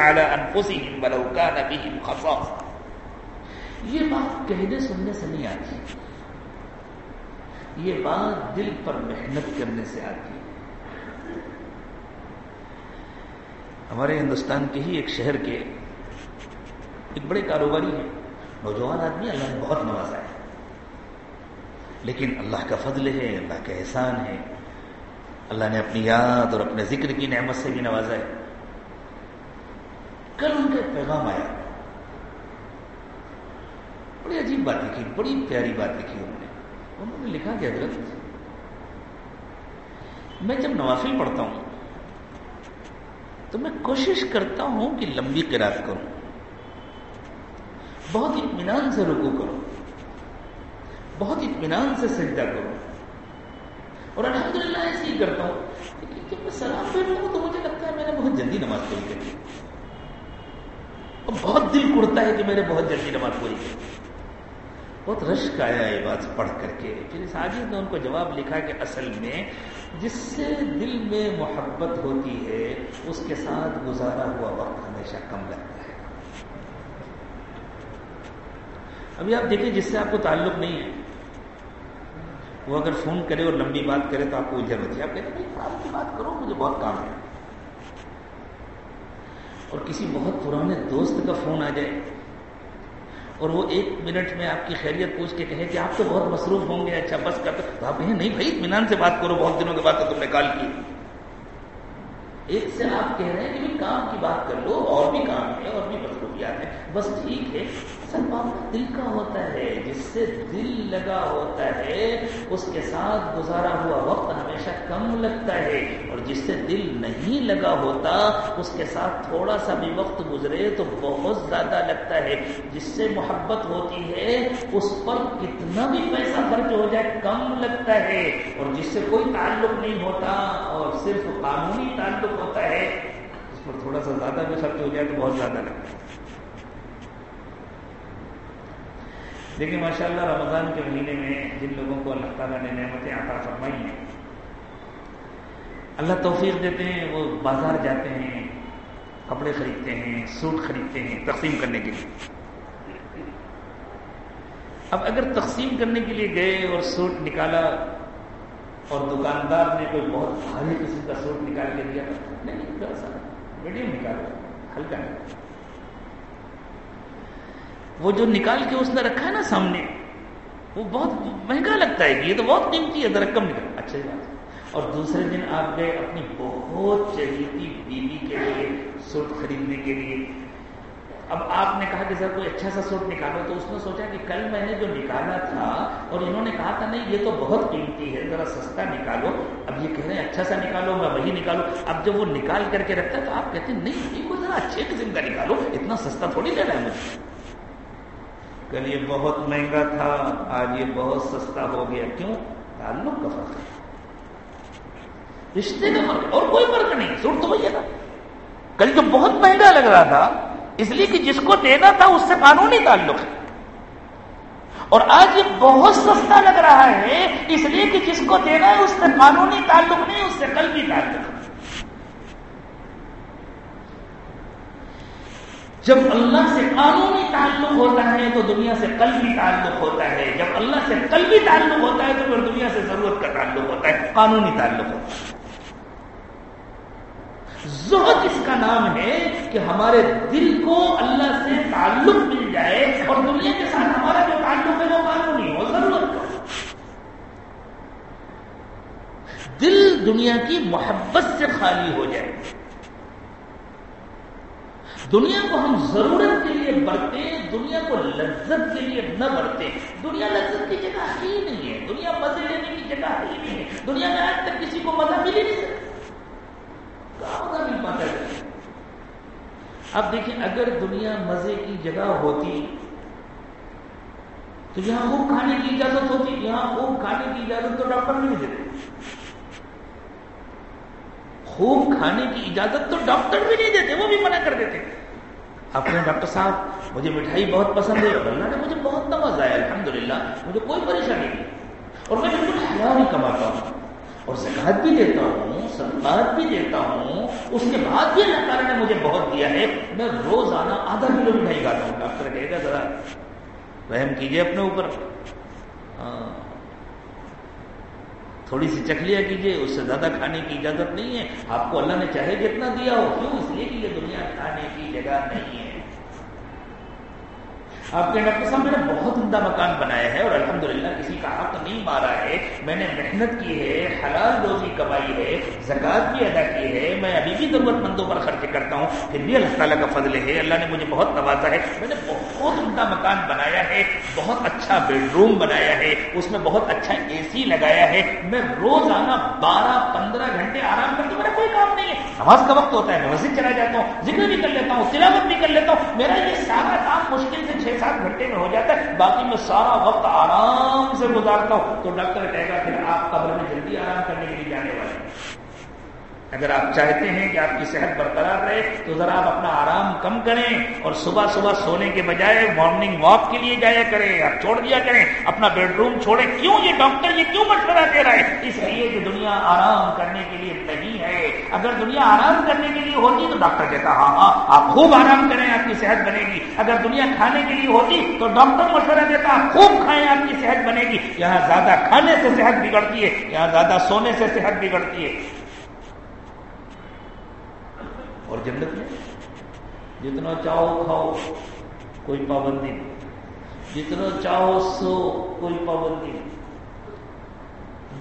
یہ بات کہنے سننے سے نہیں آتی۔ یہ بات دل پر محنت کرنے سے آتی۔ ہے ہمارے ہندوستان کے ہی ایک شہر کے ایک بڑے کاروباری ہیں۔ نوجوان آدمی اللہ نے بہت نوازا ہے۔ لیکن اللہ کا فضل ہے، اللہ کا احسان ہے۔ اللہ نے اپنی یاد اور اپنے ذکر کی نعمت سے بھی نوازا ہے۔ کل ان کا پیغام آیا۔ بڑی عجیب بات لکھی، بڑی پیاری بات لکھی انہوں نے۔ انہوں نے لکھا کہ حضرت، میں جب نوافل پڑھتا ہوں تو میں کوشش کرتا ہوں کہ لمبی قرآد کروں بہت اطمینان سے رکو کرو۔ بہت اطمینان سے سجدہ کرو۔ اور الحمد للہ ایسے ہی کرتا ہوں جب میں سلام بیٹھوں ہوں تو مجھے لگتا ہے میں نے بہت جلدی نماز پوری کر اور بہت دل کڑتا ہے کہ میں نے بہت جلدی نماز پوری کر بہت رشک آیا یہ بات پڑھ کر کے۔ پھر اس آگے نے ان کو جواب لکھا کہ اصل میں جس سے دل میں محبت ہوتی ہے، اس کے ساتھ گزارا ہوا وقت ہمیشہ کم لگتا ہے۔ ابھی آپ دیکھیں جس سے آپ کو تعلق نہیں ہے، وہ اگر فون کرے اور لمبی بات کرے تو آپ کو الجھن ہوتی ہے آپ کہتے ہیں کی بات کرو، مجھے بہت کام ہے۔ اور کسی بہت پرانے دوست کا فون آ جائے اور وہ ایک منٹ میں آپ کی خیریت پوچھ کے کہے کہ آپ تو بہت مصروف ہوں گے اچھا بس کر تو۔ آپ کہیں، نہیں بھائی، اطمینان سے بات کرو، بہت دنوں کے بعد تو تم نے کال کی۔ ایک سے آپ کہہ رہے ہیں کہ کام کی بات کر لو، اور بھی کام ہے، اور بھی مصروفیات ہیں۔ بس ٹھیک ہے۔ معاملہ دل کا ہوتا ہے، جس سے دل لگا ہوتا ہے، اس کے ساتھ گزارا ہوا وقت ہمیشہ کم لگتا ہے۔ اور جس سے دل نہیں لگا ہوتا، اس کے ساتھ تھوڑا سا بھی وقت گزرے تو بہت زیادہ لگتا ہے۔ جس سے محبت ہوتی ہے، اس پر کتنا بھی پیسہ خرچ ہو جائے، کم لگتا ہے۔ اور جس سے کوئی تعلق نہیں ہوتا، اور صرف قانونی تعلق ہوتا ہے، اس پر تھوڑا سا زیادہ بھی خرچ ہو جائے تو بہت زیادہ لگتا ہے۔ لیکن ماشاء اللہ رمضان کے مہینے میں جن لوگوں کو اللہ تعالیٰ نے نعمتیں عطا فرمائی ہیں، اللہ توفیق دیتے ہیں، وہ بازار جاتے ہیں، کپڑے خریدتے ہیں، سوٹ خریدتے ہیں تقسیم کرنے کے لیے۔ اب اگر تقسیم کرنے کے لیے گئے اور سوٹ نکالا اور دکاندار نے کوئی بہت بھاری قسم کا سوٹ نکال کے دیا، نہیں میڈیم نکالا ہلکا۔ نہیں وہ جو نکال کے اس نے رکھا ہے نا سامنے، وہ بہت مہنگا لگتا ہے کہ یہ تو بہت قیمتی ہے رقم نکل اچھا بات۔ اور دوسرے دن آپ گئے اپنی بہت چہیتی بیوی کے لیے سوٹ خریدنے کے لیے۔ اب آپ نے کہا کہ سر کوئی اچھا سا سوٹ نکالو، تو اس نے سوچا کہ کل میں نے جو نکالا تھا اور انہوں نے کہا تھا، نہیں، یہ تو بہت قیمتی ہے، ذرا سستا نکالو۔ اب یہ کہہ رہے ہیں اچھا سا نکالو، میں وہی نکالوں اب جب وہ نکال کر کے رکھتا ہے تو آپ کہتے ہیں، نہیں، یہ کوئی ذرا اچھے قسم کا نکالو، اتنا سستا تھوڑی لینا ہے مجھے۔ کل یہ بہت مہنگا تھا، آج یہ بہت سستا ہو گیا۔ کیوں؟ تعلق کا فرق ہے۔ رشتے کا فرق، اور کوئی فرق نہیں سر تو بھیا تھا کل جو بہت مہنگا لگ رہا تھا، اس لیے کہ جس کو دینا تھا، اس سے قانونی تعلق ہے۔ اور آج یہ بہت سستا لگ رہا ہے، اس لیے کہ جس کو دینا ہے، اس سے قانونی تعلق نہیں، اس سے کل بھی تعلق ہے۔ جب اللہ سے قانونی تعلق ہوتا ہے تو دنیا سے قلبی تعلق ہوتا ہے۔ جب اللہ سے قلبی تعلق ہوتا ہے تو پھر دنیا سے ضرورت کا تعلق ہوتا ہے قانونی تعلق ہوتا ہے۔ زہد اس کا نام ہے کہ ہمارے دل کو اللہ سے تعلق مل جائے اور دنیا کے ساتھ ہمارا جو تعلق ہے وہ قانونی ہو، ضرورت ہو دل دنیا کی محبت سے خالی ہو جائے۔ دنیا کو ہم ضرورت کے لیے برتے دنیا کو لذت کے لیے نہ برتے دنیا لذت کی جگہ ہی نہیں ہے، دنیا مزے لینے کی جگہ ہی نہیں ہے۔ دنیا میں آج تک کسی کو مزہ مل ہی نہیں سکتا۔ کہاں مزہ اب دیکھیں، اگر دنیا مزے کی جگہ ہوتی، تو یہاں خوب کھانے کی اجازت ہوتی، یہاں خوب کھانے کی اجازت تو ڈاکٹر نہیں دیتے۔ خوب کھانے کی اجازت تو ڈاکٹر بھی نہیں دیتے، وہ بھی منع کر دیتے۔ اپنے ڈاکٹر صاحب، مجھے مٹھائی بہت پسند ہے اللہ نے مجھے بہت نوازا ہے الحمد للہ مجھے کوئی پریشانی نہیں۔ اور میں بالکل حلال ہی کماتا ہوں۔ اور زکات بھی دیتا ہوں، صدقات بھی دیتا ہوں، اس کے بعد بھی اللہ تعالیٰ نے مجھے بہت دیا ہے۔ میں روزانہ آدھا کلو مٹھائی کھاتا ہوں، ڈاکٹر کہے گا، ذرا رحم کیجیے اپنے اوپر۔ ہاں۔ تھوڑی سی چکلیا کیجیے اس سے زیادہ کھانے کی اجازت نہیں ہے۔ آپ کو اللہ نے چاہے جتنا دیا ہو، کیوں؟ اس لیے کہ یہ دنیا کھانے کی جگہ نہیں ہے۔ آپ کے ڈاکٹر صاحب میں نے بہت عمدہ مکان بنایا ہے اور الحمدللہ کسی کا حق نہیں مارا ہے۔ میں نے محنت کی ہے، حلال روزی کمائی ہے زکات بھی ادا کی ہے۔ میں ابھی بھی ضرورت مندوں پر خرچ کرتا ہوں، پھر بھی اللہ تعالیٰ کا فضل ہے۔ اللہ نے مجھے بہت نوازا ہے۔ میں نے بہت عمدہ مکان بنایا ہے، بہت اچھا بیڈ روم بنایا ہے، اس میں بہت اچھا اے سی لگایا ہے۔ میں روزانہ بارہ، پندرہ گھنٹے آرام کرتا ہوں، میرا کوئی کام نہیں ہے۔ نماز کا وقت ہوتا ہے، میں مسجد چلا جاتا ہوں، ذکر بھی کر لیتا ہوں، تلاوت بھی کر لیتا ہوں۔ میرا یہ سارا کام مشکل سے چھ سات گھنٹے میں ہو جاتا ہے۔ باقی میں سارا وقت آرام سے گزارتا ہوں۔ تو ڈاکٹر کہے گا، پھر آپ قبر میں جلدی آرام کرنے کے لیے اگر آپ چاہتے ہیں کہ آپ کی صحت برقرار رہے، تو ذرا آپ اپنا آرام کم کریں اور صبح صبح سونے کے بجائے مارننگ واک کے لیے جایا کریں، آپ چھوڑ دیا کریں، اپنا بیڈ روم چھوڑیں۔ کیوں یہ ڈاکٹر یہ کیوں مشورہ دے رہا ہے؟ اس لیے کہ دنیا آرام کرنے کے لیے نہیں ہے۔ اگر دنیا آرام کرنے کے لیے ہوتی تو ڈاکٹر کہتا ہاں ہاں آپ خوب آرام کریں، آپ کی صحت بنے گی۔ اگر دنیا کھانے کے لیے ہوتی تو ڈاکٹر مشورہ دیتا، خوب کھائیں، آپ کی صحت بنے گی۔ یہاں زیادہ کھانے سے صحت بگڑتی ہے، یہاں زیادہ سونے سے صحت بگڑتی ہے اور جنت میں؟ جتنا چاہو کھاؤ کوئی پابندی نہیں۔ جتنا چاہو سو کوئی پابندی نہیں۔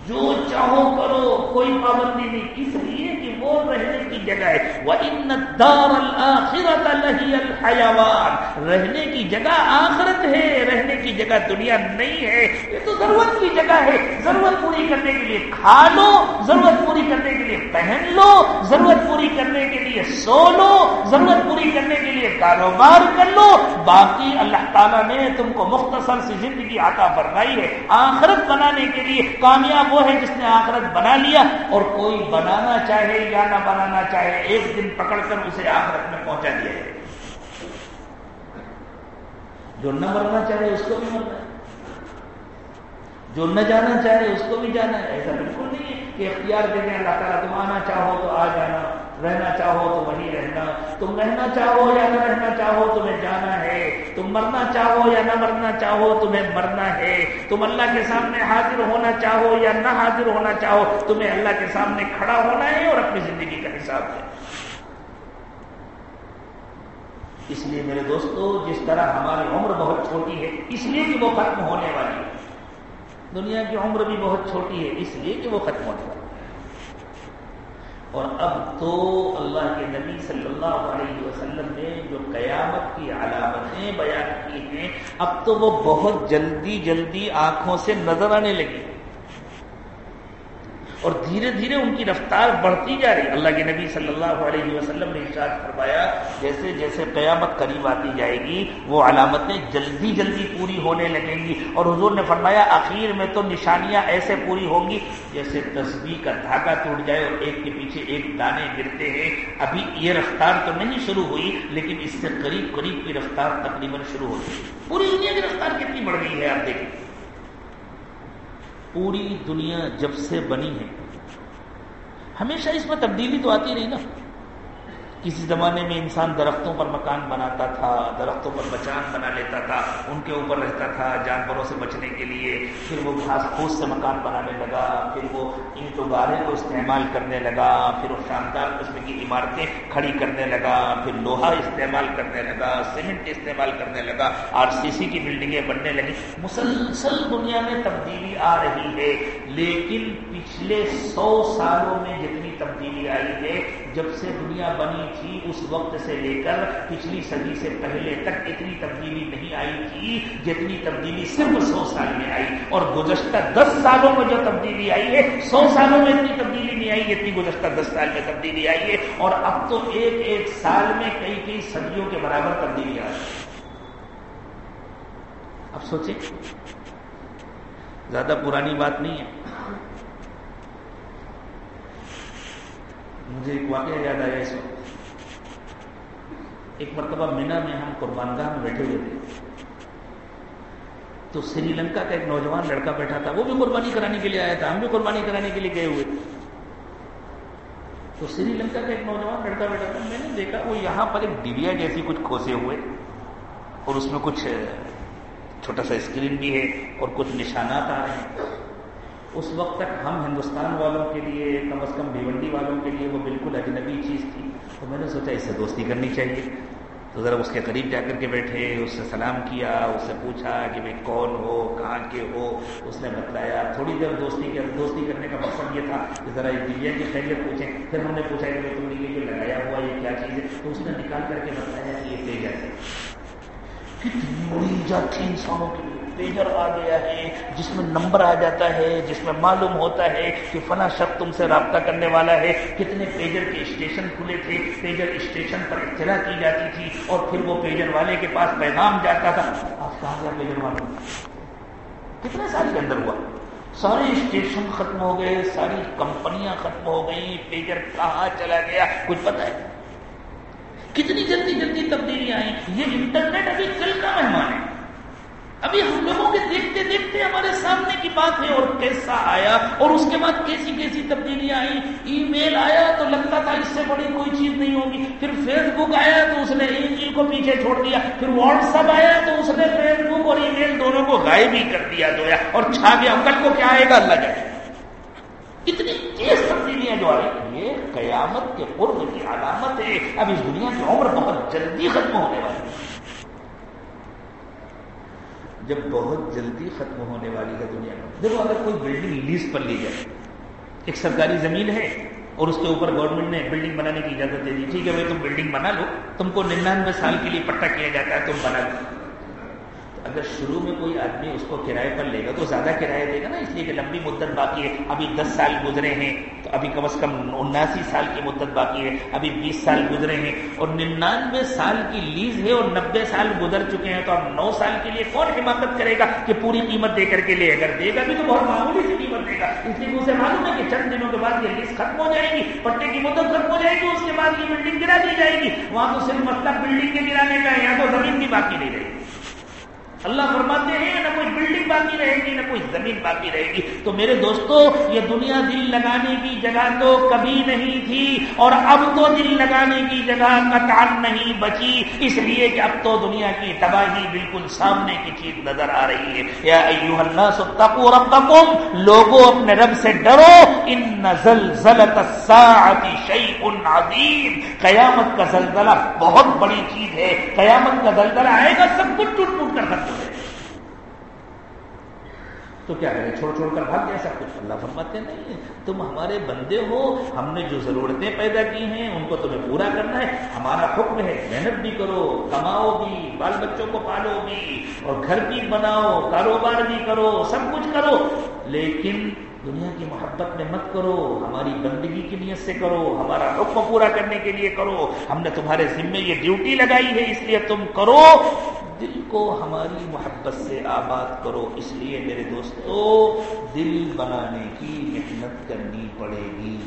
جو چاہو کرو، کوئی پابندی نہیں۔ اس لیے؟ کہ وہ رہنے کی جگہ ہے۔ وہ ان دار الآخرت لہی الحیوان رہنے کی جگہ آخرت ہے، رہنے کی جگہ دنیا نہیں ہے۔ یہ تو ضرورت کی جگہ ہے۔ ضرورت پوری کرنے کے لیے کھا لو، ضرورت پوری کرنے کے لیے پہن لو، ضرورت پوری کرنے کے لیے سو لو، ضرورت پوری کرنے کے لیے کاروبار کر لو۔ باقی اللہ تعالیٰ نے تم کو مختصر سی زندگی آتا فرمائی ہے۔ آخرت بنانے کے لیے کامیاب وہ ہے جس نے آخرت بنا لیا اور کوئی بنانا چاہے یا نہ بنانا چاہے، ایک دن پکڑ کر اسے آخرت میں پہنچا دیا ہے۔ جو نہ مرنا چاہے اس کو بھی مرنا ہے۔ جو نہ جانا چاہے اس کو بھی جانا ہے۔ ایسا بالکل نہیں ہے کہ اختیار دے دیں، اللہ تعالیٰ تم آنا چاہو تو آ جانا۔ رہنا چاہو تو وہیں رہنا۔ تم رہنا چاہو یا نہ رہنا چاہو تمہیں جانا ہے۔ تم مرنا چاہو یا نہ مرنا چاہو تمہیں مرنا ہے۔ تم اللہ کے سامنے حاضر ہونا چاہو یا نہ حاضر ہونا چاہو، تمہیں اللہ کے سامنے کھڑا ہونا ہے اور اپنی زندگی کا حساب ہے۔ اس لیے میرے دوستو، جس طرح ہماری عمر بہت چھوٹی ہے، اس لیے کہ وہ ختم ہونے والی ہے۔ دنیا کی عمر بھی بہت چھوٹی ہے، اس لیے کہ وہ ختم ہونے والی ہے۔ اور اب تو اللہ کے نبی صلی اللہ علیہ وسلم نے جو قیامت کی علامتیں بیان کی ہیں، اب تو وہ بہت جلدی جلدی آنکھوں سے نظر آنے لگی۔ اور دھیرے دھیرے ان کی رفتار بڑھتی جا رہی اللہ کے نبی صلی اللہ علیہ وسلم نے ارشاد فرمایا، جیسے جیسے قیامت قریب آتی جائے گی، وہ علامتیں جلدی جلدی پوری ہونے لگیں گی۔ اور حضور نے فرمایا، آخر میں تو نشانیاں ایسے پوری ہوں گی جیسے تصویر کا دھاگا ٹوٹ جائے اور ایک کے پیچھے ایک دانے گرتے ہیں۔ ابھی یہ رفتار تو نہیں شروع ہوئی، لیکن اس سے قریب قریب کی رفتار تقریباً شروع ہوتی پوری دنیا کی رفتار کتنی بڑھ گئی ہے، آپ دیکھیں۔ پوری دنیا جب سے بنی ہے۔ ہمیشہ اس میں تبدیلی تو آتی رہی نا۔ کسی زمانے میں انسان درختوں پر مکان بناتا تھا، درختوں پر بچان بنا لیتا تھا، ان کے اوپر رہتا تھا جانوروں سے بچنے کے لیے، پھر وہ گھاس پھوس سے مکان بنانے لگا، پھر وہ اینٹ گارے کو استعمال کرنے لگا، پھر وہ شاندار قسم کی عمارتیں کھڑی کرنے لگا، پھر لوہا استعمال کرنے لگا سیمنٹ استعمال کرنے لگا، آر سی سی کی بلڈنگیں بننے لگی مسلسل دنیا میں تبدیلی آ رہی ہے، لیکن پچھلے سو سالوں میں جتنی تبدیلی آئی ہے، جب سے دنیا بنی تھی، اس وقت سے لے کر پچھلی صدی سے پہلے تک اتنی تبدیلی نہیں آئی تھی جتنی تبدیلی صرف سو سال میں آئی۔ اور گزشتہ دس سالوں میں جو تبدیلی آئی ہے، سو سالوں میں اتنی تبدیلی نہیں آئی جتنی گزشتہ دس سال میں تبدیلی آئی ہے۔ اور اب تو ایک ایک سال میں کئی کئی صدیوں کے برابر تبدیلی آ رہی اب سوچیں، زیادہ پرانی بات نہیں ہے۔ مجھے ایک واقعہ یاد آیا اس وقت۔ ایک مرتبہ مینا میں ہم قربان گاہ میں بیٹھے ہوئے تھے۔ تو سری لنکا کا ایک نوجوان لڑکا بیٹھا تھا، وہ بھی قربانی کرانے کے لیے آیا تھا، ہم بھی قربانی کرانے کے لیے گئے ہوئے۔ تھے تو سری لنکا کا ایک نوجوان لڑکا بیٹھا تھا، میں نے دیکھا وہ یہاں پر ایک ڈیویا جیسی کچھ کھوسے ہوئے، اور اس میں کچھ چھوٹا سا اسکرین بھی ہے اور کچھ نشانات آ رہے ہیں۔ اس وقت تک ہم ہندوستان والوں کے لیے، کم از کم بھیونڈی والوں کے لیے وہ بالکل اجنبی چیز تھی۔ تو میں نے سوچا اس سے دوستی کرنی چاہیے۔ تو ذرا اس کے قریب جا کر کے بیٹھے، اس سے سلام کیا، اس سے پوچھا کہ بھائی کون ہو، کہاں کے ہو؟ اس نے بتلایا، تھوڑی دیر دوستی کے دوستی کرنے کا مقصد یہ تھا کہ ذرا ایک دنیا کی خیریت پوچھیں۔ پھر ہم نے پوچھا کہ تم نے یہ جو لگایا ہوا، یہ کیا چیز ہے؟ تو اس نے نکال کر کے بتایا کہ یہ تیج ہے۔ کتنی بڑی جاتی انسانوں کے لیے۔ پیجر آ گیا ہے، جس میں نمبر آ جاتا ہے، جس میں معلوم ہوتا ہے کہ فلاں شخص تم سے رابطہ کرنے والا ہے۔ کتنے پیجر کے اسٹیشن کھلے تھے، پیجر اسٹیشن پر اطلاع کی جاتی تھی اور پھر وہ پیجر والے کے پاس پیغام جاتا تھا۔ آپ کہاں گیا پیجر والے کتنے سال کے اندر ہوا؟ سارے اسٹیشن ختم ہو گئے، ساری کمپنیاں ختم ہو گئی پیجر کہاں چلا گیا؟ کچھ پتہ ہے؟ کتنی جلدی جلدی تبدیلیاں آئیں۔ یہ انٹرنیٹ ابھی کل کا مہمان ہے۔ ابھی ہم لوگوں کے دیکھتے دیکھتے ہمارے سامنے کی بات ہے اور کیسا آیا اور اس کے بعد کیسی کیسی تبدیلیاں آئی ای میل آیا تو لگتا تھا اس سے بڑی کوئی چیز نہیں ہوگی۔ پھر فیس بک آیا تو اس نے ای میل کو پیچھے چھوڑ دیا۔ پھر واٹس ایپ آیا تو اس نے فیس بک اور ای میل دونوں کو غائب ہی کر دیا جو اور چھا گیا کل کو کیا آئے گا؟ اللہ جائے اتنی تیز تبدیلیاں جو آ رہی یہ قیامت کے قرب کی علامت ہے۔ اب اس دنیا کی عمر بہت جلدی ختم ہونے والی ہے۔ جب بہت جلدی ختم ہونے والی ہے دنیا میں۔ دیکھو، اگر کوئی بلڈنگ لیز پر لی جائے، ایک سرکاری زمین ہے اور اس کے اوپر گورنمنٹ نے بلڈنگ بنانے کی اجازت دے دی، ٹھیک ہے، بھائی تم بلڈنگ بنا لو، تم کو ننانوے سال کے لیے پٹا کیا جاتا ہے، تم بنا لو۔ اگر شروع میں کوئی آدمی اس کو کرائے پر لے گا تو زیادہ کرایہ دے گا نا، اس لیے کہ لمبی مدت باقی ہے۔ ابھی دس سال گزرے ہیں، تو ابھی کم از کم اناسی سال کی مدت باقی ہے۔ ابھی بیس سال گزرے ہیں اور ننانوے سال کی لیز ہے اور نبے سال گزر چکے ہیں، تو اب نو سال کے لیے کون حماقت کرے گا کہ پوری قیمت دے کر کے لے اگر دے گا بھی تو بہت معمولی سی قیمت دے گا۔ اس لیے اسے معلوم ہے کہ چند دنوں کے بعد یہ لیز ختم ہو جائے گی، پٹے کی مدت ختم ہو جائے گی، اس کے بعد یہ بلڈنگ گرا دی جائے گی۔ وہاں تو صرف مطلب بلڈنگ کے گرانے کا ہے، یہاں تو زمین بھی باقی نہیں رہے گی۔ اللہ فرماتے ہیں، نہ کوئی بلڈنگ باقی رہے گی، نہ کوئی زمین باقی رہے گی۔ تو میرے دوستو، یہ دنیا دل لگانے کی جگہ تو کبھی نہیں تھی اور اب تو دل لگانے کی جگہ قطعا نہیں بچی۔ اس لیے کہ اب تو دنیا کی تباہی بالکل سامنے کی چیز نظر آ رہی ہے۔ یا ایوہ الناس اتقوا ربکم، لوگوں اپنے رب سے ڈرو ان زلزلت الساعت شیء عظیم قیامت کا زلزلہ بہت بڑی چیز ہے۔ قیامت کا زلزلہ آئے گا، سب کچھ ٹوٹ ٹوٹ کر ختم تو کیا کریں؟ چھوڑ چھوڑ کر بھاگ جائے سب کچھ؟ اللہ فرماتے نہیں تم ہمارے بندے ہو، ہم نے جو ضرورتیں پیدا کی ہیں، ان کو تمہیں پورا کرنا ہے۔ ہمارا حکم ہے، محنت بھی کرو، کماؤ بھی، بال بچوں کو پالو بھی، اور گھر بھی بناؤ، کاروبار بھی کرو، سب کچھ کرو۔ لیکن دنیا کی محبت میں مت کرو، ہماری بندگی کی نیت سے کرو، ہمارا حکم پورا کرنے کے لیے کرو۔ ہم نے تمہارے ذمے یہ ڈیوٹی لگائی ہے، اس لیے تم کرو۔ دل کو ہماری محبت سے آباد کرو، اس لیے میرے دوستو، دل بنانے کی محنت کرنی پڑے گی۔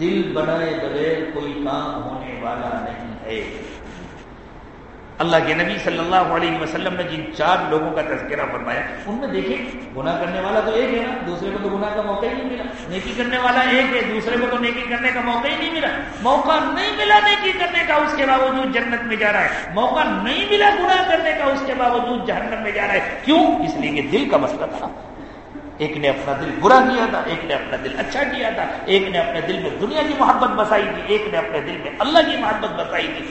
دل بنائے بغیر کوئی کام ہونے والا نہیں ہے۔ اللہ کے نبی صلی اللہ علیہ وسلم نے جن چار لوگوں کا تذکرہ فرمایا، ان میں دیکھیں، گناہ کرنے والا تو ایک ہے نا، دوسرے کو تو گناہ کا موقع ہی نہیں ملا۔ نیکی کرنے والا ایک ہے، دوسرے کو تو نیکی کرنے کا موقع ہی نہیں ملا۔ موقع نہیں ملا نیکی کرنے کا، اس کے باوجود جنت میں جا رہا ہے۔ موقع نہیں ملا گناہ کرنے کا، اس کے باوجود جہنم میں جا رہا ہے۔ کیوں؟ اس لیے کہ دل کا مسئلہ تھا۔ ایک نے اپنا دل برا کیا تھا، ایک نے اپنا دل اچھا کیا تھا۔ ایک نے اپنے دل میں دنیا کی محبت بسائی تھی، ایک نے اپنے دل میں اللہ کی محبت بسائی تھی۔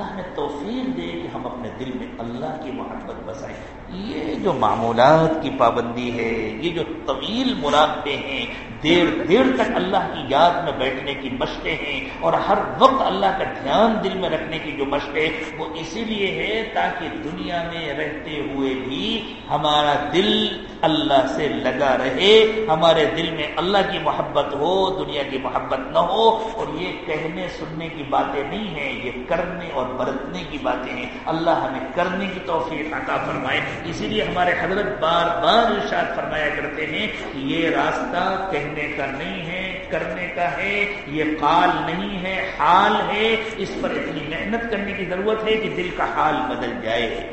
اللہ نے توفیق دے کہ ہم اپنے دل میں اللہ کی محبت بسائیں۔ یہ جو معمولات کی پابندی ہے، یہ جو طویل مراقبے ہیں، دیر دیر تک اللہ کی یاد میں بیٹھنے کی مشقیں ہیں اور ہر وقت اللہ کا دھیان دل میں رکھنے کی جو مشقیں، وہ اسی لیے ہے تاکہ دنیا میں رہتے ہوئے بھی ہمارا دل اللہ سے لگا رہے، ہمارے دل میں اللہ کی محبت ہو، دنیا کی محبت نہ ہو، اور یہ کہنے سننے کی باتیں نہیں ہیں، یہ کرنے اور برتنے کی باتیں ہیں۔ اللہ ہمیں کرنے کی توفیق عطا فرمائے۔ اسی لیے ہمارے حضرت بار بار ارشاد فرمایا کرتے ہیں کہ یہ راستہ کہنے کا نہیں ہے، کرنے کا ہے، یہ قال نہیں ہے، حال ہے۔ اس پر اتنی محنت کرنے کی ضرورت ہے کہ دل کا حال بدل جائے۔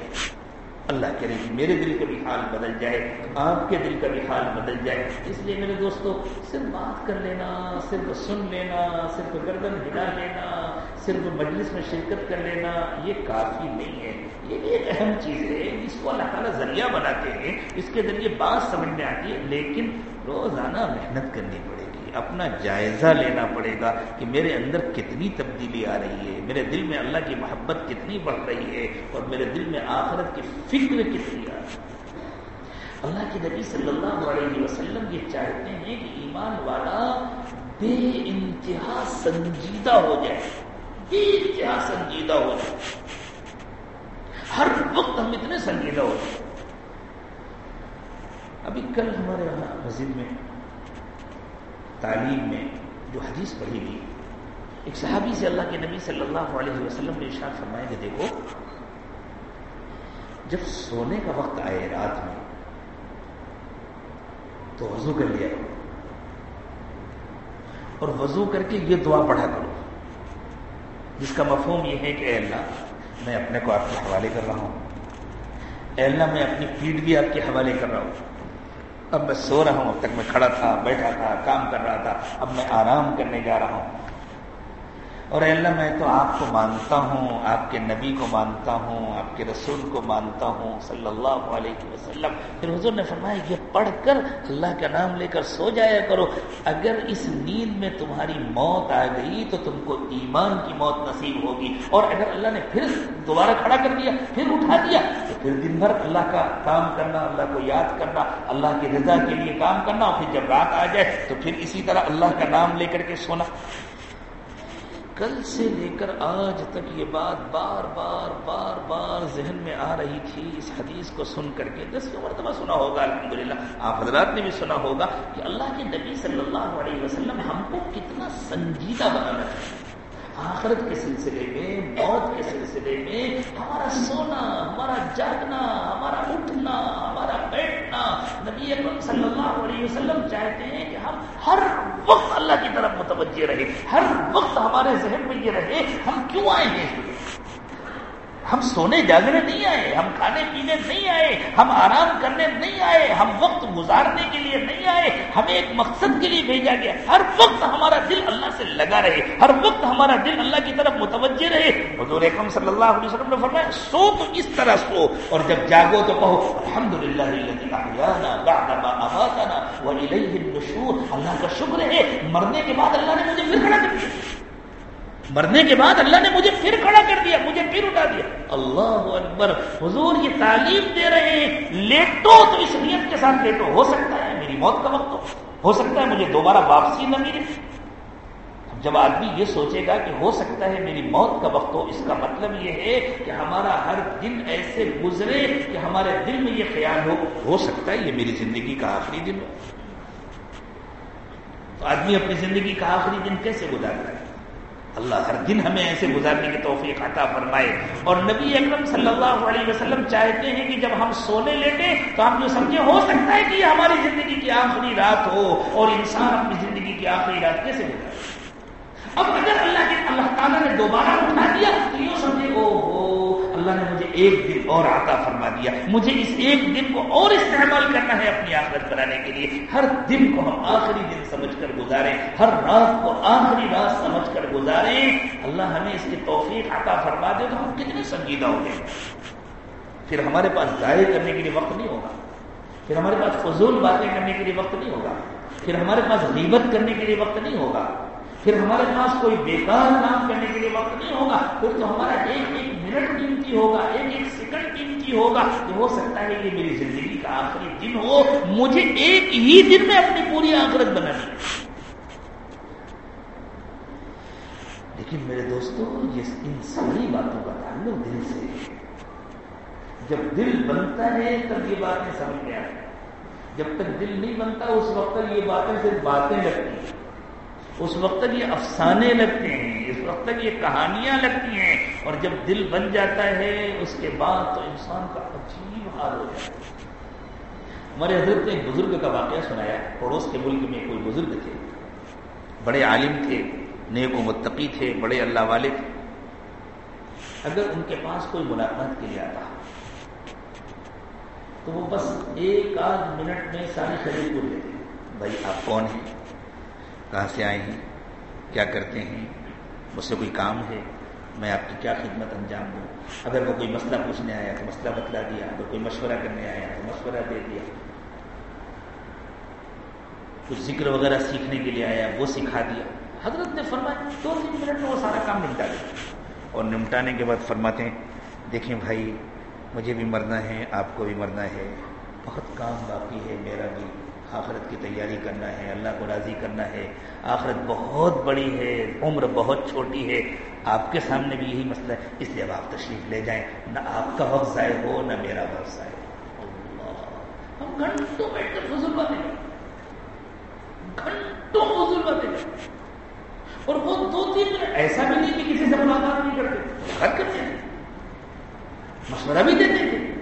اللہ کرے کہ میرے دل کا بھی حال بدل جائے، آپ کے دل کا بھی حال بدل جائے۔ اس لیے میرے دوستوں صرف بات کر لینا، صرف سن لینا، صرف گردن ہلا لینا، صرف مجلس میں شرکت کر لینا، یہ کافی نہیں ہے۔ یہ بھی ایک اہم چیز ہے، جس کو اللہ تعالیٰ ذریعہ بناتے ہیں، اس کے ذریعے بات سمجھ میں آتی ہے، لیکن روزانہ محنت کرنی پڑے اپنا جائزہ لینا پڑے گا کہ میرے اندر کتنی تبدیلی آ رہی ہے، میرے دل میں اللہ کی محبت کتنی بڑھ رہی ہے اور میرے دل میں آخرت کی فکر کتنی آ رہی ہے۔ اللہ کے نبی صلی اللہ علیہ وسلم یہ چاہتے ہیں کہ ایمان والا بے انتہا سنجیدہ ہو جائے، بے انتہا سنجیدہ ہو جائے۔ ہر وقت ہم اتنے سنجیدہ ہو جائیں۔ ابھی کل ہمارے یہاں مسجد میں تعلیم میں جو حدیث پڑھی گئی۔ ایک صحابی سے اللہ کے نبی صلی اللہ علیہ وسلم نے ارشاد فرمایا کہ دیکھو، جب سونے کا وقت آئے رات میں، تو وضو کر لیا۔ کرو اور وضو کر کے یہ دعا پڑھا کرو، جس کا مفہوم یہ ہے کہ اے اللہ، میں اپنے کو آپ کے حوالے کر رہا ہوں۔ اے اللہ، میں اپنی پیٹ بھی آپ کے حوالے کر رہا ہوں۔ اب میں سو رہا ہوں، اب تک میں کھڑا تھا، بیٹھا تھا، کام کر رہا تھا، اب میں آرام کرنے جا رہا ہوں۔ اور اللہ میں تو آپ کو مانتا ہوں، آپ کے نبی کو مانتا ہوں، آپ کے رسول کو مانتا ہوں، صلی اللہ علیہ وسلم۔ پھر حضور نے فرمایا، یہ پڑھ کر اللہ کا نام لے کر سو جایا کرو۔ اگر اس نیند میں تمہاری موت آ گئی تو تم کو ایمان کی موت نصیب ہوگی۔ اور اگر اللہ نے پھر دوبارہ کھڑا کر دیا، پھر اٹھا دیا، تو پھر دن بھر اللہ کا کام کرنا، اللہ کو یاد کرنا، اللہ کی رضا کے لیے کام کرنا، اور پھر جب رات آ جائے تو پھر اسی طرح اللہ کا نام لے کر کے سونا۔ کل سے لے کر آج تک یہ بات بار بار بار بار ذہن میں آ رہی تھی، اس حدیث کو سن کر کے دس مرتبہ سنا ہوگا، الحمدللہ۔ آپ حضرات نے بھی سنا ہوگا کہ اللہ کے نبی صلی اللہ علیہ وسلم ہم کو کتنا سنجیدہ بنانا چاہیے۔ آخرت کے سلسلے میں، موت کے سلسلے میں، ہمارا سونا، ہمارا جاگنا، ہمارا اٹھنا، ہمارا نبی اکرم صلی اللہ علیہ وسلم چاہتے ہیں کہ ہم ہر وقت اللہ کی طرف متوجہ رہے ہر وقت ہمارے ذہن میں یہ رہے، ہم کیوں آئے ہیں؟ ہم سونے جاگنے نہیں آئے، ہم کھانے پینے نہیں آئے، ہم آرام کرنے نہیں آئے، ہم وقت گزارنے کے لیے نہیں آئے۔ ہمیں ایک مقصد کے لیے بھیجا گیا۔ ہر وقت ہمارا دل اللہ سے لگا رہے، ہر وقت ہمارا دل اللہ کی طرف متوجہ رہے۔ حضور اکرم صلی اللہ علیہ وسلم نے فرمایا، سو تو اس طرح سو۔ اور جب جاگو تو کہو الحمد للہ اللہ کا شکر ہے، مرنے کے بعد اللہ نے مجھے پھر کھڑا کر دیا۔ مرنے کے بعد اللہ نے مجھے پھر کھڑا کر دیا، مجھے پھر اٹھا دیا۔ اللہ اکبر، حضور یہ تعلیم دے رہے ہیں۔ لیٹو تو اس نیت کے ساتھ لیٹو، ہو سکتا ہے میری موت کا وقت ہو۔ ہو سکتا ہے مجھے دوبارہ واپسی نہ ملے۔ جب آدمی یہ سوچے گا کہ ہو سکتا ہے میری موت کا وقت ہو، اس کا مطلب یہ ہے کہ ہمارا ہر دن ایسے گزرے کہ ہمارے دل میں یہ خیال ہو۔ ہو سکتا ہے یہ میری زندگی کا آخری دن ہو۔ تو آدمی اپنی زندگی کا آخری دن کیسے گزارتا ہے؟ اللہ ہر دن ہمیں ایسے گزارنے کی توفیق عطا فرمائے۔ اور نبی اکرم صلی اللہ علیہ وسلم چاہتے ہیں کہ جب ہم سونے لیٹے تو ہم جو سمجھے ہو سکتا ہے کہ یہ ہماری زندگی کی آخری رات ہو اور انسان اپنی زندگی کی آخری رات کیسے گزارے؟ اب اگر اللہ کے اللہ تعالیٰ نے دوبارہ اٹھا دیا تو یوں سمجھے او ہو اللہ نے مجھے ایک دن اور عطا فرما دیا۔ مجھے اس ایک دن کو اور استعمال کرنا ہے اپنی آخرت بنانے کے لیے۔ ہر دن کو ہم آخری دن سمجھ کر گزاریں۔ ہر رات کو آخری رات سمجھ کر گزاریں۔ اللہ ہمیں اس کی توفیق عطا فرما دے تو ہم کتنے سنجیدہ ہو گئے پھر ہمارے پاس ضائع کرنے کے لیے وقت نہیں ہوگا۔ پھر ہمارے پاس فضول باتیں کرنے کے لیے وقت نہیں ہوگا۔ پھر ہمارے پاس غیبت کرنے کے لیے وقت نہیں ہوگا۔ پھر ہمارے پاس کوئی بیکار کام کرنے کے لیے وقت نہیں ہوگا، پھر تو ہمارا ایک ایک منٹ قیمتی ہوگا، ایک ایک سیکنڈ قیمتی ہوگا تو ہو سکتا ہے کہ میری زندگی کا آخری دن ہو، مجھے ایک ہی دن میں اپنی پوری آخرت بنانی لیکن میرے دوستوں یہ ان ساری باتوں کا تعلق دل سے جب دل بنتا ہے، تب یہ باتیں سمجھ میں آتی جب تک دل نہیں بنتا، اس وقت تک یہ باتیں صرف باتیں لگتی ہیں۔ اس وقت تک یہ افسانے لگتے ہیں، اس وقت تک یہ کہانیاں لگتی ہیں، اور جب دل بن جاتا ہے، اس کے بعد تو انسان کا عجیب حال ہو جاتا ہے۔ ہمارے حضرت نے ایک بزرگ کا واقعہ سنایا، پڑوس کے ملک میں کوئی بزرگ تھے، بڑے عالم تھے، نیک و متقی تھے، بڑے اللہ والے تھے۔ اگر ان کے پاس کوئی ملاقات کے لیے آتا، تو وہ بس ایک آدھ منٹ میں ساری شریر کو لیتے۔ بھائی، آپ کون ہیں؟ کہاں سے آئے ہیں؟ کیا کرتے ہیں؟ مجھ سے کوئی کام ہے؟ میں آپ کی کیا خدمت انجام دوں؟ اگر وہ کوئی مسئلہ پوچھنے آیا تو مسئلہ بتلا دیا، اگر کوئی مشورہ کرنے آیا تو مشورہ دے دیا۔ کچھ ذکر وغیرہ سیکھنے کے لیے آیا، وہ سکھا دیا۔ حضرت نے فرمایا، دو تین منٹ میں وہ سارا کام نمٹا دیا اور نمٹانے کے بعد فرماتے ہیں، دیکھیں بھائی، مجھے بھی مرنا ہے، آپ کو بھی مرنا ہے، بہت کام باقی ہے، میرا بھی۔ آخرت کی تیاری کرنا ہے، اللہ کو راضی کرنا ہے۔ آخرت بہت بڑی ہے، عمر بہت چھوٹی ہے۔ آپ کے سامنے بھی یہی مسئلہ ہے۔ اس لیے اب آپ تشریف لے جائیں۔ نہ آپ کا وقت ضائع ہو، نہ میرا وقت ضائع ہو۔ ہم گھنٹوں بیٹھ کر فضول باتیں گھنٹوں فضول باتیں اور وہ دو تین ایسا بھی نہیں کہ کسی سے ملاقات نہیں کرتے۔ کرتے مشورہ بھی دیتے تھے۔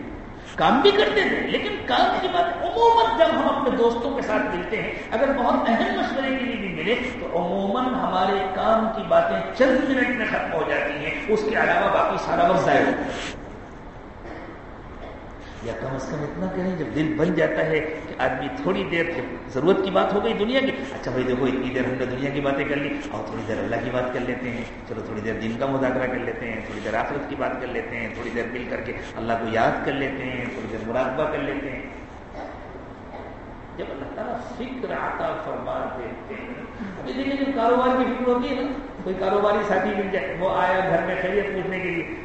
کام بھی کرتے تھے، لیکن کام کی بات عموماً جب ہم اپنے دوستوں کے ساتھ ملتے ہیں، اگر بہت اہم مشورے کے لیے بھی ملے، تو عموماً ہمارے کام کی باتیں چند منٹ میں ختم ہو جاتی ہیں، اس کے علاوہ باقی سارا وقت ضائع ہوتا ہے۔ یا کم از کم اتنا کریں، جب دل بن جاتا ہے کہ آدمی تھوڑی دیر ضرورت کی بات ہو گئی دنیا کی اچھا بھائی دیکھو، اتنی دیر ہم نے دنیا کی باتیں کر لی، اور تھوڑی دیر اللہ کی بات کر لیتے ہیں، چلو تھوڑی دیر دن کا مذاکرہ کر لیتے ہیں، تھوڑی دیر آخرت کی بات کر لیتے ہیں، تھوڑی دیر مل کر کے اللہ کو یاد کر لیتے ہیں، تھوڑی دیر مراقبہ کر لیتے ہیں۔ جب اللہ تعالیٰ فکر آتا فرما دیتے ہیں لیکن کاروبار کی فکر ہوتی ہے نا، کوئی کاروباری ساتھی مل جائے، وہ آیا گھر میں خیریت پوچھنے کے لیے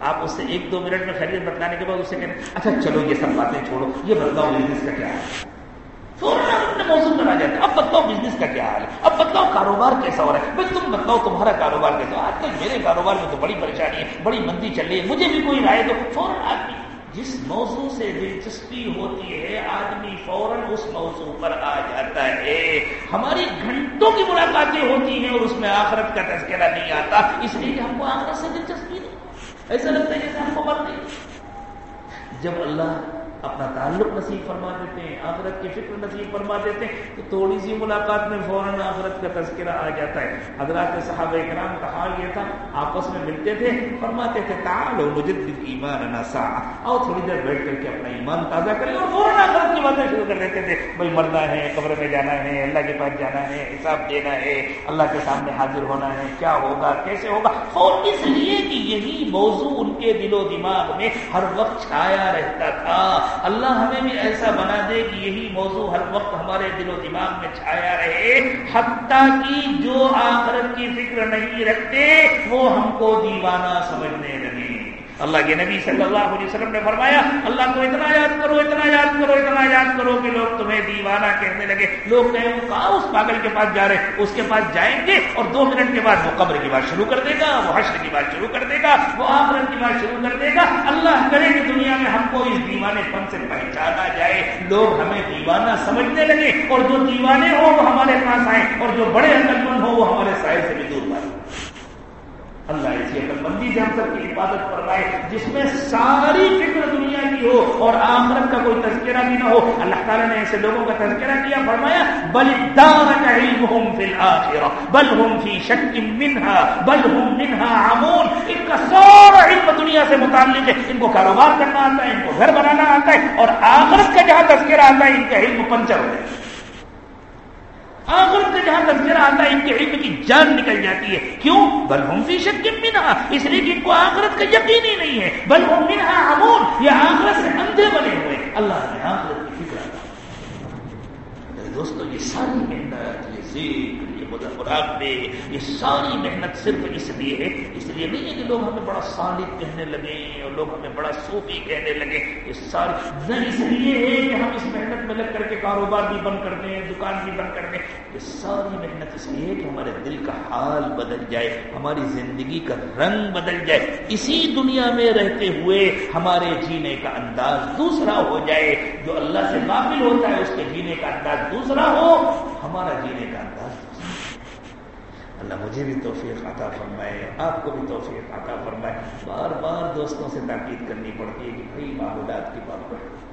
آپ اس سے ایک دو منٹ میں خیریت بتلانے کے بعد اسے کہتے اچھا چلو یہ سب باتیں چھوڑو، یہ بتلاؤ بزنس کا کیا ہے؟ فوراً اپنے موضوع پر آ جاتے اب بتلاؤ بزنس کا کیا حال ہے؟ اب بتلاؤ کاروبار کیسا ہو رہا ہے؟ بھائی تم بتلاؤ تمہارا کاروبار کیسا آج کل میرے کاروبار میں تو بڑی پریشانی ہے، بڑی مندی چل رہی ہے، مجھے بھی کوئی رائے دو۔ فوراً آدمی، جس موضوع سے دلچسپی ہوتی ہے، آدمی فوراً اس موضوع پر آ جاتا ہے۔ ہماری گھنٹوں کی ملاقاتیں ہوتی ہیں اور اس میں آخرت کا تذکرہ نہیں آتا، اس لیے ہم کو آخرت سے دلچسپی ایسا لگتا ہے جیسے ہم کو بات نہیں جب اللہ اپنا تعلق نصیب فرما دیتے ہیں، آخرت کی فکر نصیب فرما دیتے ہیں، تو تھوڑی سی ملاقات میں فوراً آخرت کا تذکرہ آ جاتا ہے۔ حضرات صحابہ کرام کا حال یہ تھا، آپس میں ملتے تھے، فرماتے تھے، تعالو مجدد ایمان نسا آؤ تھوڑی دیر بیٹھ کر کے اپنا ایمان تازہ کر لیں اور فوراً آخرت کی باتیں شروع کر دیتے تھے۔ بھائی، مرنا ہے، قبر میں جانا ہے، اللہ کے پاس جانا ہے، حساب دینا ہے، اللہ کے سامنے حاضر ہونا ہے، کیا ہوگا، کیسے ہوگا؟ اور اس لیے کہ یہی موضوع ان کے دل و دماغ میں ہر وقت چھایا رہتا تھا۔ اللہ ہمیں بھی ایسا بنا دے کہ یہی موضوع ہر وقت ہمارے دل و دماغ میں چھایا رہے، حتیٰ کی جو آخرت کی فکر نہیں رکھتے، وہ ہم کو دیوانہ سمجھنے لگے۔ اللہ کے نبی صلی اللہ علیہ وسلم نے فرمایا، اللہ کو اتنا یاد کرو، اتنا یاد کرو، اتنا یاد کرو کہ لوگ تمہیں دیوانہ کہنے لگے۔ لوگ کہیں وہ اس پاگل کے پاس جا رہے اس کے پاس جائیں گے اور دو منٹ کے بعد وہ قبر کی بات شروع کر دے گا، وہ حشر کی بات شروع کر دے گا، وہ آخرت کی بات شروع کر دے گا۔ اللہ کرے کہ دنیا میں ہم کو اس دیوانے پن سے پہچانا جائے۔ لوگ ہمیں دیوانہ سمجھنے لگے اور جو دیوانے ہو وہ ہمارے پاس آئے اور جو بڑے عقل مند ہو وہ ہمارے سائے سے بھی دور مارے اللہ ایسی عقل مندی سے ہم سب کی حفاظت فرمائے، جس میں ساری فکر دنیا کی ہو اور آخرت کا کوئی تذکرہ بھی نہ ہو، اللہ تعالیٰ نے ایسے لوگوں کا تذکرہ کیا، فرمایا، بل بل ہم فی شک منہا، بل ہم منہا عمون۔ ان کا سارا علم دنیا سے متعلق ہے۔ ان کو کاروبار کرنا آتا ہے، ان کو گھر بنانا آتا ہے اور آخرت کا جہاں تذکرہ آتا ہے، ان کا علم پنچر ہو جائے آخرت کا جہاں تذکرہ آتا ہے ان کے علم کی جان نکل جاتی ہے، کیوں؟ بل ہم فی شک منہا، اس لیے کہ ان کو آخرت کا یقین ہی نہیں ہے۔ بل ہم منہا عمون، یہ آخرت سے اندھے بنے ہوئے۔ اللہ نے آخرت کی فکر آتا دوستو، یہ ساری محنت یہ ذکر یہ مدفرات میں یہ ساری محنت صرف اس لیے ہے، اس لیے نہیں ہے کہ لوگ ہمیں بڑا صالح کہنے لگے اور لوگ ہمیں بڑا صوفی کہنے لگے یہ ساری اس لیے ہے کہ ہم اس محنت میں لگ کر کے کاروبار بھی بند کر دیں، دکان بھی بند کر دیں۔ یہ ساری محنت اس لیے ہے کہ ہمارے دل کا حال بدل جائے، ہماری زندگی کا رنگ بدل جائے۔ اسی دنیا میں رہتے ہوئے ہمارے جینے کا انداز دوسرا ہو جائے۔ جو اللہ سے قابل ہوتا ہے، اس کے جینے کا انداز دوسرا ہو۔ ہمارا جینے کا انداز اللہ مجھے بھی توفیق عطا فرمائے، آپ کو بھی توفیق عطا فرمائے۔ بار بار دوستوں سے تاکید کرنی پڑتی ہے کہ بھائی معمولات کی پابندی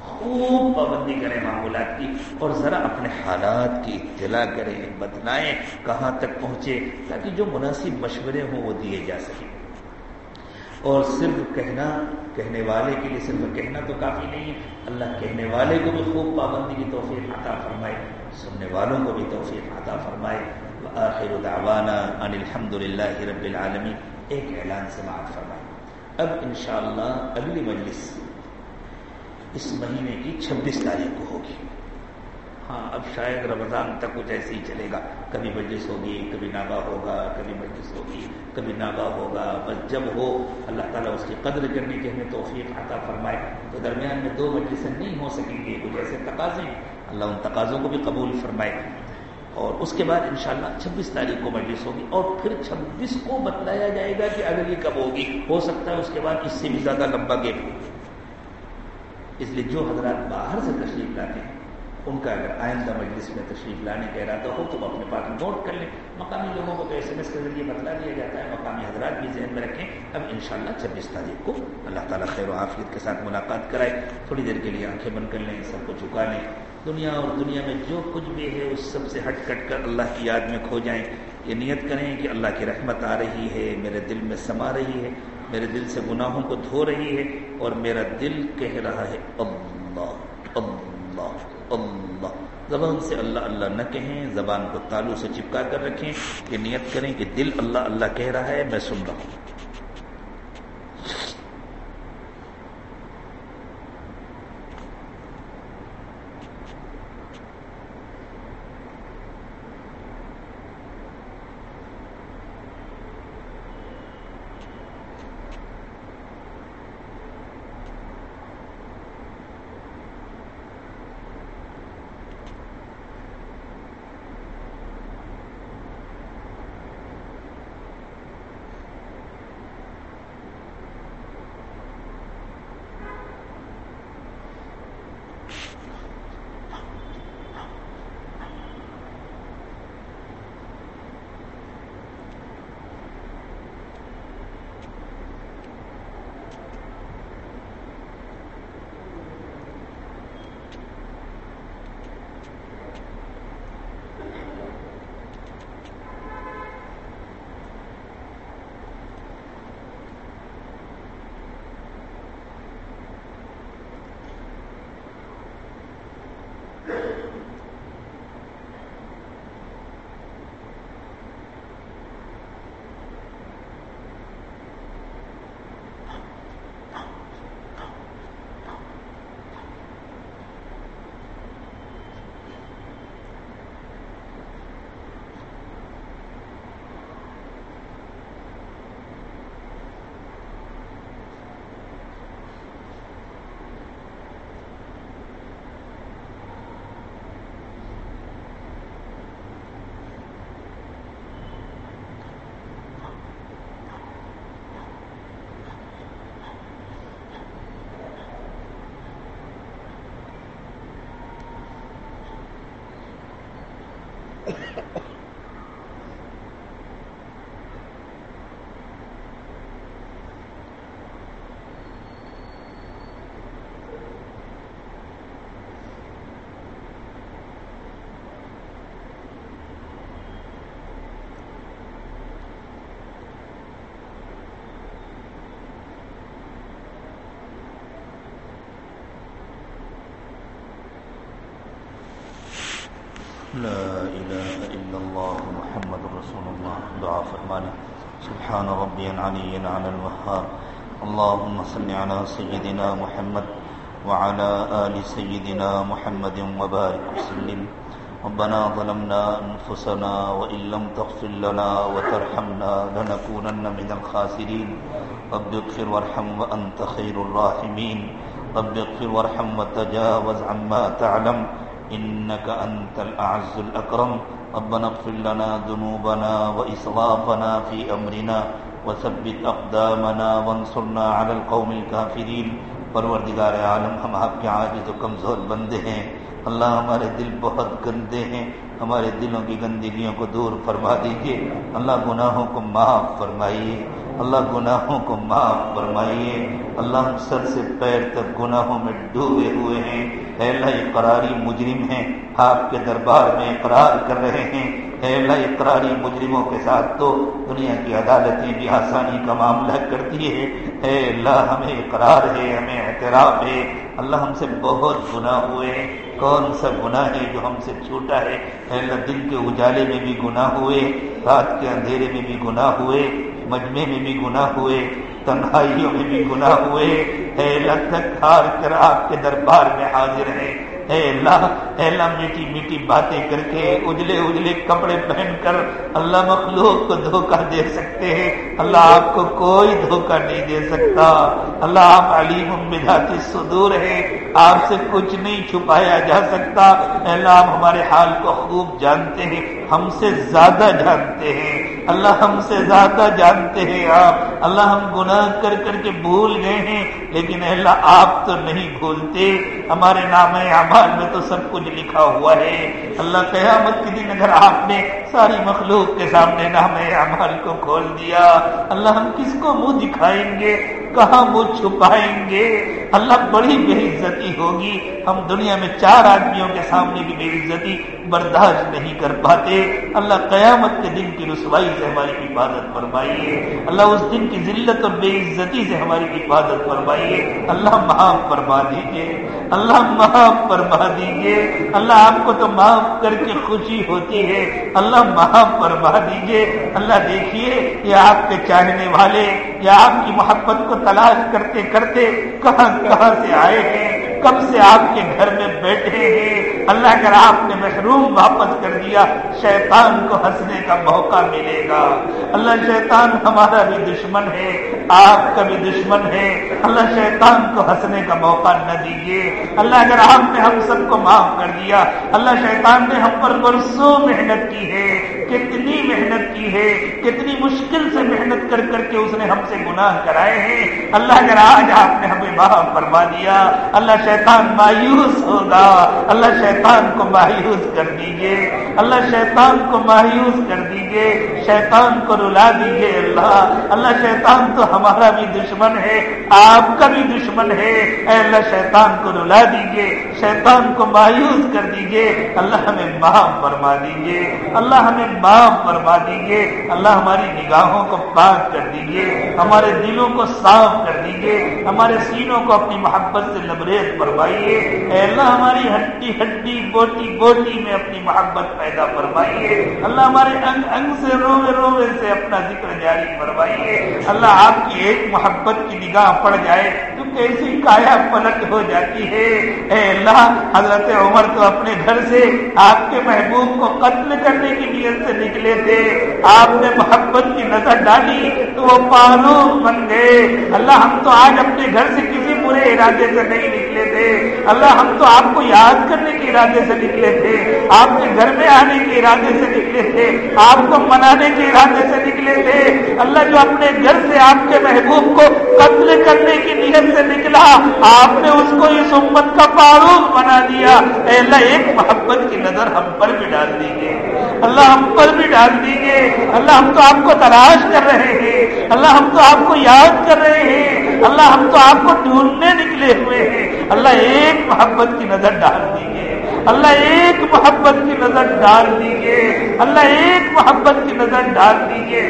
خوب پابندی کریں معمولات کی اور ذرا اپنے حالات کی اطلاع کریں، بتلائیں کہاں تک پہنچے تاکہ جو مناسب مشورے ہوں وہ دیے جا سکیں۔ اور صرف کہنا، کہنے والے کے لیے صرف کہنا تو کافی نہیں ہے۔ اللہ کہنے والے کو بھی خوب پابندی کی توفیق عطا فرمائے، سننے والوں کو بھی توفیق عطا فرمائے۔ آخر دعوانا ان الحمد للہ رب العالمین۔ ایک اعلان سے معاف فرمائے اب انشاءاللہ اگلی مجلس اس مہینے کی چھبیس تاریخ کو ہوگی۔ ہاں اب شاید رمضان تک کچھ ایسے ہی چلے گا۔ کبھی مجلس ہوگی، کبھی نابا ہوگا، کبھی مجلس ہوگی، کبھی نابا ہوگا۔ بس جب ہو، اللہ تعالیٰ اس کی قدر کرنے کی ہمیں توفیق عطا فرمائے۔ تو درمیان میں دو مجلسیں نہیں ہو سکیں گے کچھ ایسے تقاضے اللہ ان تقاضوں کو بھی قبول فرمائے۔ اور اس کے بعد انشاءاللہ چھبیس تاریخ کو مجلس ہوگی اور پھر چھبیس کو بتلایا جائے گا کہ اگر یہ کب ہوگی۔ ہو سکتا ہے اس کے بعد اس سے بھی زیادہ لمبا گیپ ہوگی اس لیے جو حضرات باہر سے تشریف لاتے ہیں ان کا اگر آئندہ مجلس میں تشریف لانے کا ارادہ ہو تو وہ اپنے پاس نوٹ کر لیں۔ مقامی لوگوں کو تو ایس ایم ایس کے ذریعے بتلا دیا جاتا ہے، مقامی حضرات بھی ذہن میں رکھیں۔ اب انشاءاللہ شاء چھبیس تاریخ کو اللہ تعالیٰ خیر و حافظ کے ساتھ ملاقات کرائے۔ تھوڑی دیر کے لیے آنکھیں بند کر لیں، سب کو جھکا لیں۔ دنیا اور دنیا میں جو کچھ بھی ہے، اس سب سے ہٹ کٹ کر اللہ کی یاد میں کھو جائیں۔ یہ نیت کریں کہ اللہ کی رحمت آ رہی ہے، میرے دل میں سما رہی ہے، میرے دل سے گناہوں کو دھو رہی ہے اور میرا دل کہہ رہا ہے، اللہ اللہ۔ زبان سے اللہ اللہ نہ کہیں، زبان کو تالو سے چپکا کر رکھیں کہ نیت کریں کہ دل اللہ اللہ کہہ رہا ہے، میں سن رہا ہوں۔ لا إله إلا الله محمد رسول الله. دعاء فرمانا. سبحان ربي العلي على الوهاب. اللهم صل على سيدنا محمد وعلى آل سيدنا محمد وبارك وسلم. ربنا ظلمنا أنفسنا وإن لم تغفر لنا وترحمنا لنكونن من الخاسرين. رب اغفر وارحم وأنت خير الراحمين. رب اغفر وارحم وتجاوز عما تعلم. إنك أنت الأعز الأكرم. ربنا اغفر لنا ذنوبنا وإصرافنا في أمرنا وثبت أقدامنا وانصرنا على القوم الكافرين. پروردگار عالم، ہم آپ کے عاجز و کمزور بندے ہیں. اللہ ہمارے دل بہت گندے ہیں. ہمارے دلوں کی گندگیوں کو دور فرما دیجیے اللہ گناہوں کو معاف فرمائیے. اللہ گناہوں کو معاف فرمائیے۔ اللہ ہم سر سے پیر تک گناہوں میں ڈوبے ہوئے ہیں۔ اے اللہ اقراری مجرم ہیں۔ آپ کے دربار میں اقرار کر رہے ہیں۔ اے اللہ اقراری مجرموں کے ساتھ تو دنیا کی عدالتیں بھی آسانی کا معاملہ کرتی ہے اے اللہ، ہمیں اقرار ہے، ہمیں اعتراف ہے۔ اللہ ہم سے بہت گناہ ہوئے ہیں۔ کون سا گناہ ہے جو ہم سے چھوٹا ہے؟ اے اللہ، دن کے اجالے میں بھی گناہ ہوئے، رات کے اندھیرے میں بھی گناہ ہوئے۔ مجمے میں بھی گناہ ہوئے، تنہائیوں میں بھی گناہ ہوئے۔ اے اللہ تک ہار کر آپ کے دربار میں حاضر ہیں۔ اے اللہ اے اللہ، میٹھی میٹھی باتیں کر کے اجلے اجلے کپڑے پہن کر اللہ مخلوق کو دھوکہ دے سکتے ہیں۔ اللہ آپ کو کوئی دھوکہ نہیں دے سکتا۔ اللہ آپ علیم بداتی صدور ہے آپ سے کچھ نہیں چھپایا جا سکتا۔ اے اللہ، آپ ہمارے حال کو خوب جانتے ہیں۔ ہم سے زیادہ جانتے ہیں۔ اللہ ہم سے زیادہ جانتے ہیں آپ۔ اللہ ہم گناہ کر کر کے بھول گئے ہیں، لیکن اللہ آپ تو نہیں بھولتے۔ ہمارے نام اعمال میں تو سب کچھ لکھا ہوا ہے۔ اللہ قیامت کے دن اگر آپ نے ساری مخلوق کے سامنے نام اعمال کو کھول دیا، اللہ ہم کس کو منہ دکھائیں گے؟ کہاں وہ چھپائیں گے؟ اللہ بڑی بے عزتی ہوگی۔ ہم دنیا میں چار آدمیوں کے سامنے کی بے عزتی برداشت نہیں کر پاتے۔ اللہ قیامت کے دن کی رسوائی سے ہماری حفاظت فرمائیے۔ اللہ اس دن کی ذلت اور بے عزتی سے ہماری حفاظت فرمائیے۔ اللہ معاف فرما دیجیے اللہ معاف فرما دیجیے اللہ آپ کو تو معاف کر کے خوشی ہوتی ہے۔ اللہ معاف فرما دیجیے اللہ دیکھیے، یہ آپ کے چاہنے والے یا آپ کی محبت کو تلاش کرتے کرتے کہاں کہاں سے آئے ہیں؟ کب سے آپ کے گھر میں بیٹھے ہیں؟ اللہ اگر آپ نے محروم واپس کر دیا، شیطان کو ہنسنے کا موقع ملے گا۔ اللہ شیطان ہمارا بھی دشمن ہے، آپ کا بھی دشمن ہے۔ اللہ شیطان کو ہنسنے کا موقع نہ دیجیے اللہ اگر آپ نے ہم سب کو معاف کر دیا۔ اللہ شیطان نے ہم پر برسوں محنت کی ہے۔ کتنی محنت کی ہے، کتنی مشکل سے محنت کر کر کے اس نے ہم سے گناہ کرائے ہیں۔ اللہ اگر آج آپ نے ہمیں معاف فرما دیا۔ اللہ شیطان مایوس ہوگا۔ اللہ شیطان کو مایوس کر دیجیے اللہ شیطان کو مایوس کر دیجیے شیطان کو رلا دیجیے اللہ۔ اللہ شیطان تو ہمارا بھی دشمن ہے، آپ کا بھی دشمن ہے۔ اے اللہ شیطان کو رلا دیجیے شیطان کو مایوس کر دیجیے اللہ ہمیں معاف فرما دیجیے اللہ ہمیں معاف فرما دیجیے اللہ ہماری نگاہوں کو پاک کر دیجیے ہمارے دلوں کو صاف کر دیجیے ہمارے سینوں کو اپنی محبت سے لبریز فرمائیے۔ اے اللہ ہماری ہڈی ہڈی بوٹی بوٹی میں اپنی محبت پیدا فرمائیے۔ اللہ ہمارے انگ انگ سے روے روے سے اپنا ذکر جاری فرمائیے۔ اللہ آپ کی ایک محبت کی نگاہ پڑ جائے تو کیسی کایا پلٹ ہو جاتی ہے۔ اے اللہ، حضرت عمر تو اپنے گھر سے آپ کے محبوب کو قتل کرنے کی نیت سے نکلے تھے۔ آپ نے محبت کی نظر ڈالی تو وہ پانو بن گئے۔ اللہ، ہم تو آج اپنے گھر سے برے ارادے سے نہیں نکلے تھے۔ اللہ ہم تو آپ کو یاد کرنے کے ارادے سے نکلے تھے۔ آپ کے گھر میں آنے کے ارادے سے نکلے تھے۔ آپ کو منانے کے ارادے سے نکلے تھے۔ اللہ جو اپنے گھر سے آپ کے محبوب کو قتل کرنے کی نیت سے نکلا، آپ نے اس کو اس امت کا فاروق بنا دیا۔ اے اللہ، ایک محبت کی نظر ہم پر بھی ڈال دیجیے اللہ ہم پر بھی ڈال دیجیے اللہ ہم تو آپ کو تلاش کر رہے ہیں۔ اللہ ہم تو آپ کو یاد کر رہے ہیں۔ اللہ ہم تو آپ کو ڈھونڈنے نکلے ہوئے ہیں۔ اللہ ایک محبت کی نظر ڈال دیجیے اللہ ایک محبت کی نظر ڈال دیجیے اللہ ایک محبت کی نظر ڈال دیجیے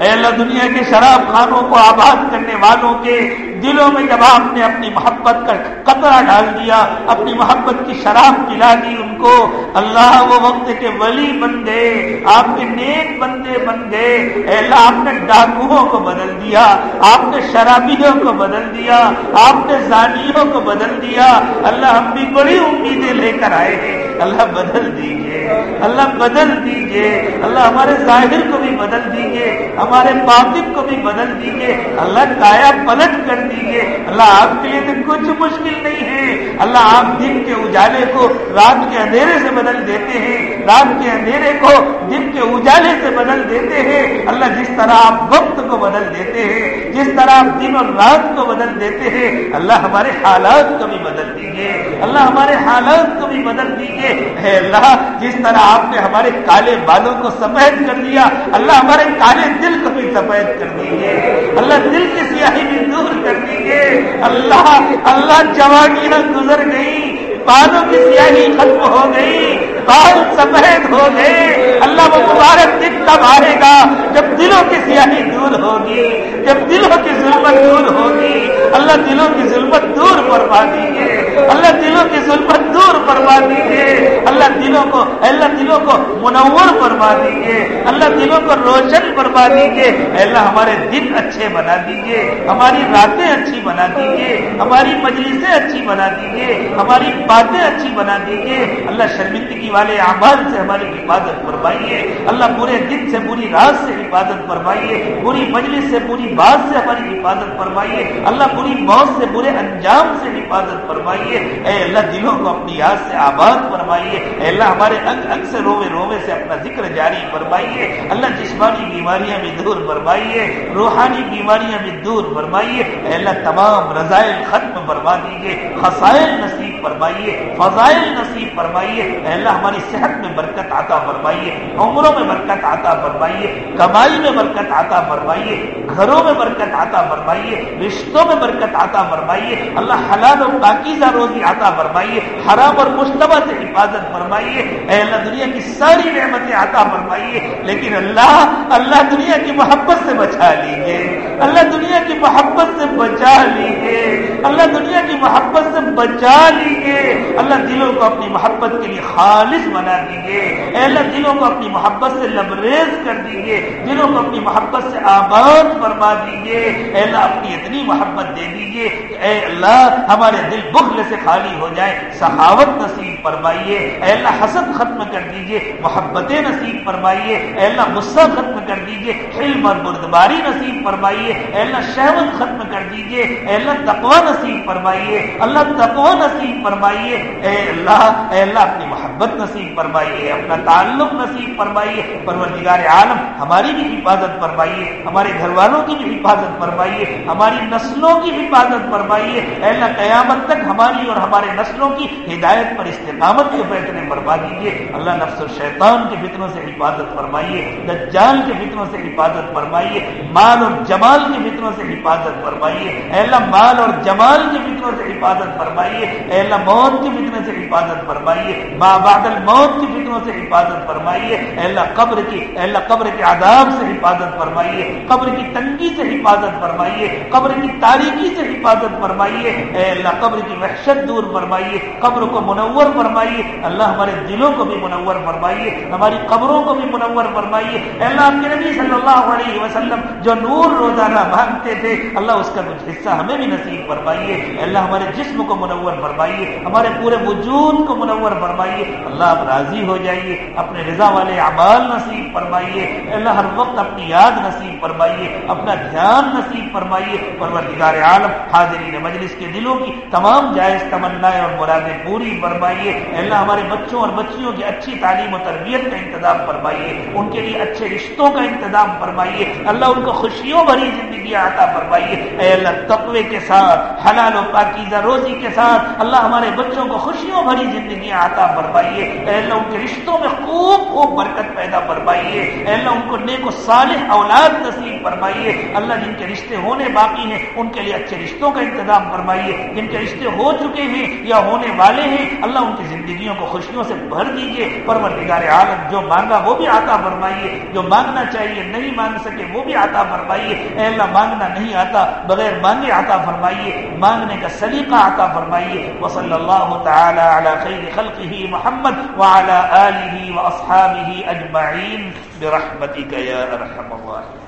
اے اللہ دنیا کے شراب خانوں کو آباد کرنے والوں کے دلوں میں جب آپ نے اپنی محبت کا قطرہ ڈال دیا، اپنی محبت کی شراب پلا دی ان کو، اللہ وہ وقت کے ولی بن گئے، آپ کے نیک بندے بن گئے۔ اللہ، آپ نے ڈاکوؤں کو بدل دیا، آپ نے شرابیوں کو بدل دیا، آپ نے زانیوں کو بدل دیا۔ اللہ ہم بھی بڑی امیدیں لے کر آئے ہیں۔ اللہ بدل دیجیے اللہ بدل دیجیے اللہ ہمارے ظاہر کو بھی بدل دیجیے ہمارے باطن کو بھی بدل دیجیے اللہ کایا پلٹ کر دیجیے اللہ آپ کے لیے تو کچھ مشکل نہیں ہے۔ اللہ آپ دن کے اجالے کو رات کے اندھیرے سے بدل دیتے ہیں۔ رات کے اندھیرے کو دن کے اجالے سے بدل دیتے ہیں۔ اللہ جس طرح آپ وقت کو بدل دیتے ہیں، جس طرح آپ دن اور رات کو بدل دیتے ہیں، اللہ ہمارے حالات کو بھی بدل دیجیے اللہ ہمارے حالات کو بھی بدل دیجیے اے اللہ، جس طرح آپ نے ہمارے کالے بالوں کو سفید کر دیا، اللہ ہمارے کالے دل کو بھی سفید کر دیجیے اللہ دل کی سیاہی بھی دور کر دیجیے اللہ اللہ جوانیاں گزر گئی بالوں کی سیاہی ختم ہو گئی بال سفید ہو گئے۔ اللہ وہ مبارک دن کب آئے گا۔ جب دلوں کی سیاہی دور ہوگی، جب دلوں کی ظلمت دور ہوگی اللہ دلوں کی ظلمت دور فرما دیجیے اللہ دلوں کی ظلمت دور فرما دیجیے اللہ دلوں کو اللہ دلوں کو منور فرما دیجیے اللہ دلوں کو روشن فرما دیجیے اللہ، ہمارے دن اچھے بنا دیجیے ہماری راتیں اچھی بنا دیجیے ہماری مجلسیں اچھی بنا دیجیے ہماری باتیں اچھی بنا دیجیے اللہ شرمندگی والے اعمال سے ہماری حفاظت فرمائیے۔ اللہ پورے دن سے پوری رات سے حفاظت فرمائیے۔ پوری مجلس سے پوری بات سے ہماری حفاظت فرمائیے۔ اللہ پوری موت سے برے انجام سے حفاظت فرمائیے۔ اے اللہ، دلوں کو اپنی یاد سے آباد فرمائیے۔ اے اللہ، ہمارے انگ انگ سے روے روے سے اپنا ذکر جاری فرمائیے۔ اللہ، جسمانی بیماریاں بھی دور فرمائیے۔ روحانی بیماریاں بھی دور فرمائیے۔ اے اللہ، تمام رضائل ختم فرما دیجیے۔ خسائل نصیب فرمائیے۔ فضائل نصیب فرمائیے۔ اے اللہ، ہماری صحت میں برکت آتا فرمائیے۔ عمروں میں برکت آتا فرمائیے۔ کمائی میں برکت آتا فرمائیے۔ گھروں میں برکت آتا فرمائیے۔ رشتوں میں برکت آتا فرمائیے، اللہ حلال اور پاکیزہ روزی آتا فرمائیے، حرام اور مشتبہ سے حفاظت فرمائیے، اے اللہ دنیا کی ساری نعمتیں آتا فرمائیے، لیکن اللہ اللہ دنیا کی محبت سے بچا لیجیے اللہ دنیا کی محبت سے بچا لیجیے اللہ دنیا کی محبت سے بچا لیجیے اللہ دلوں کو اپنی محبت کے لیے خالص بنا دیجیے اے اللہ دلوں کو اپنی محبت سے لبریز کر دیجیے دلوں کو اپنی محبت سے آباد فرما دیجیے اے اللہ اپنی اتنی محبت دے دے دیجیے اے اللہ، ہمارے دل بخل سے خالی ہو جائے۔ سخاوت نصیب فرمائیے۔ اے اللہ، حسد ختم کر دیجیے محبتیں نصیب فرمائیے۔ اے اللہ، غصہ ختم کر دیجیے حلم اور بردباری نصیب فرمائیے۔ اے اللہ، شہوت ختم کر دیجیے اے اللہ، تقوی نصیب فرمائیے۔ اللہ، تقوی نصیب فرمائیے۔ اے اللہ اے اللہ، اپنی محبت نصیب فرمائیے۔ اپنا تعلق نصیب فرمائیے۔ پروردگار عالم، ہماری بھی حفاظت فرمائیے۔ ہمارے گھر والوں کی بھی حفاظت فرمائیے۔ ہماری نسلوں کی حفاظت فرمائیے۔ اے اللہ، قیامت تک ہماری اور ہمارے نسلوں کی ہدایت پر استقامت کے فیصلے فرما دیجیے اللہ، نفس الشیطان کے فتنوں سے حفاظت فرمائیے۔ دجال کے فتنوں سے حفاظت فرمائیے۔ مال اور جمال کے فتنوں سے حفاظت فرمائیے۔ اے اللہ، مال اور جمال کے فتنوں سے حفاظت فرمائیے۔ اے اللہ، موت کے فتنے سے حفاظت فرمائیے۔ ماں بعد الموت کی فتنوں سے حفاظت فرمائیے۔ اے اللہ، قبر کی، اے اللہ، قبر کے عذاب سے حفاظت فرمائیے۔ قبر کی تنگی سے حفاظت فرمائیے۔ قبر کی تاریخ تاریکی سے حفاظت فرمائیے۔ اے اللہ، قبر کی وحشت دور فرمائیے۔ قبر کو منور فرمائیے۔ اللہ ہمارے دلوں کو بھی منور فرمائیے۔ ہماری قبروں کو بھی منور فرمائیے۔ اے اللہ، آپ کے نبی صلی اللہ علیہ وسلم جو نور روزانہ مانگتے تھے، اللہ اس کا کچھ حصہ ہمیں بھی نصیب فرمائیے۔ اللہ، ہمارے جسم کو منور فرمائیے۔ ہمارے پورے وجود کو منور فرمائیے۔ اللہ، آپ راضی ہو جائیے۔ اپنے رضا والے اعمال نصیب فرمائیے۔ اللہ، ہر وقت اپنی یاد نصیب فرمائیے۔ اپنا دھیان نصیب فرمائیے۔ پروردگار عالم حاضرین مجلس کے دلوں کی تمام جائز تمنائیں اور مرادیں پوری فرمائیے۔ اللہ ہمارے بچوں اور بچیوں کی اچھی تعلیم و تربیت کا انتظام فرمائیے۔ ان کے لیے اچھے رشتوں کا انتظام فرمائیے۔ اللہ ان کو خوشیوں بھری زندگی عطا فرمائیے۔ اے اللہ، تقوی کے ساتھ، حلال و پاکیزہ روزی کے ساتھ اللہ ہمارے بچوں کو خوشیوں بھری زندگی عطا فرمائیے۔ اے اللہ، ان کے رشتوں میں خوب خوب برکت پیدا فرمائیے۔ اے اللہ، ان کو نیک و صالح اولاد نصیب فرمائیے۔ اللہ، جن کے رشتے ہونے باقی ہیں، ان کے لیے اچھے رشتوں کا انتظام فرمائیے، جن کے رشتے ہو چکے ہیں یا ہونے والے ہیں، اللہ ان کی زندگیوں کو خوشیوں سے بھر دیجیے پروردگار عالم، جو مانگا وہ بھی آتا فرمائیے، جو مانگنا چاہیے، نہیں مانگ سکے وہ بھی آتا فرمائیے۔ اے اللہ، مانگنا نہیں آتا، بغیر مانگے آتا فرمائیے، مانگنے کا سلیقہ آتا فرمائیے۔ وصلی اللہ تعالی علی خیر خلقه محمد وعلى آلہ واصحابہ اجمعین، برحمتک یا ارحم الراحمین۔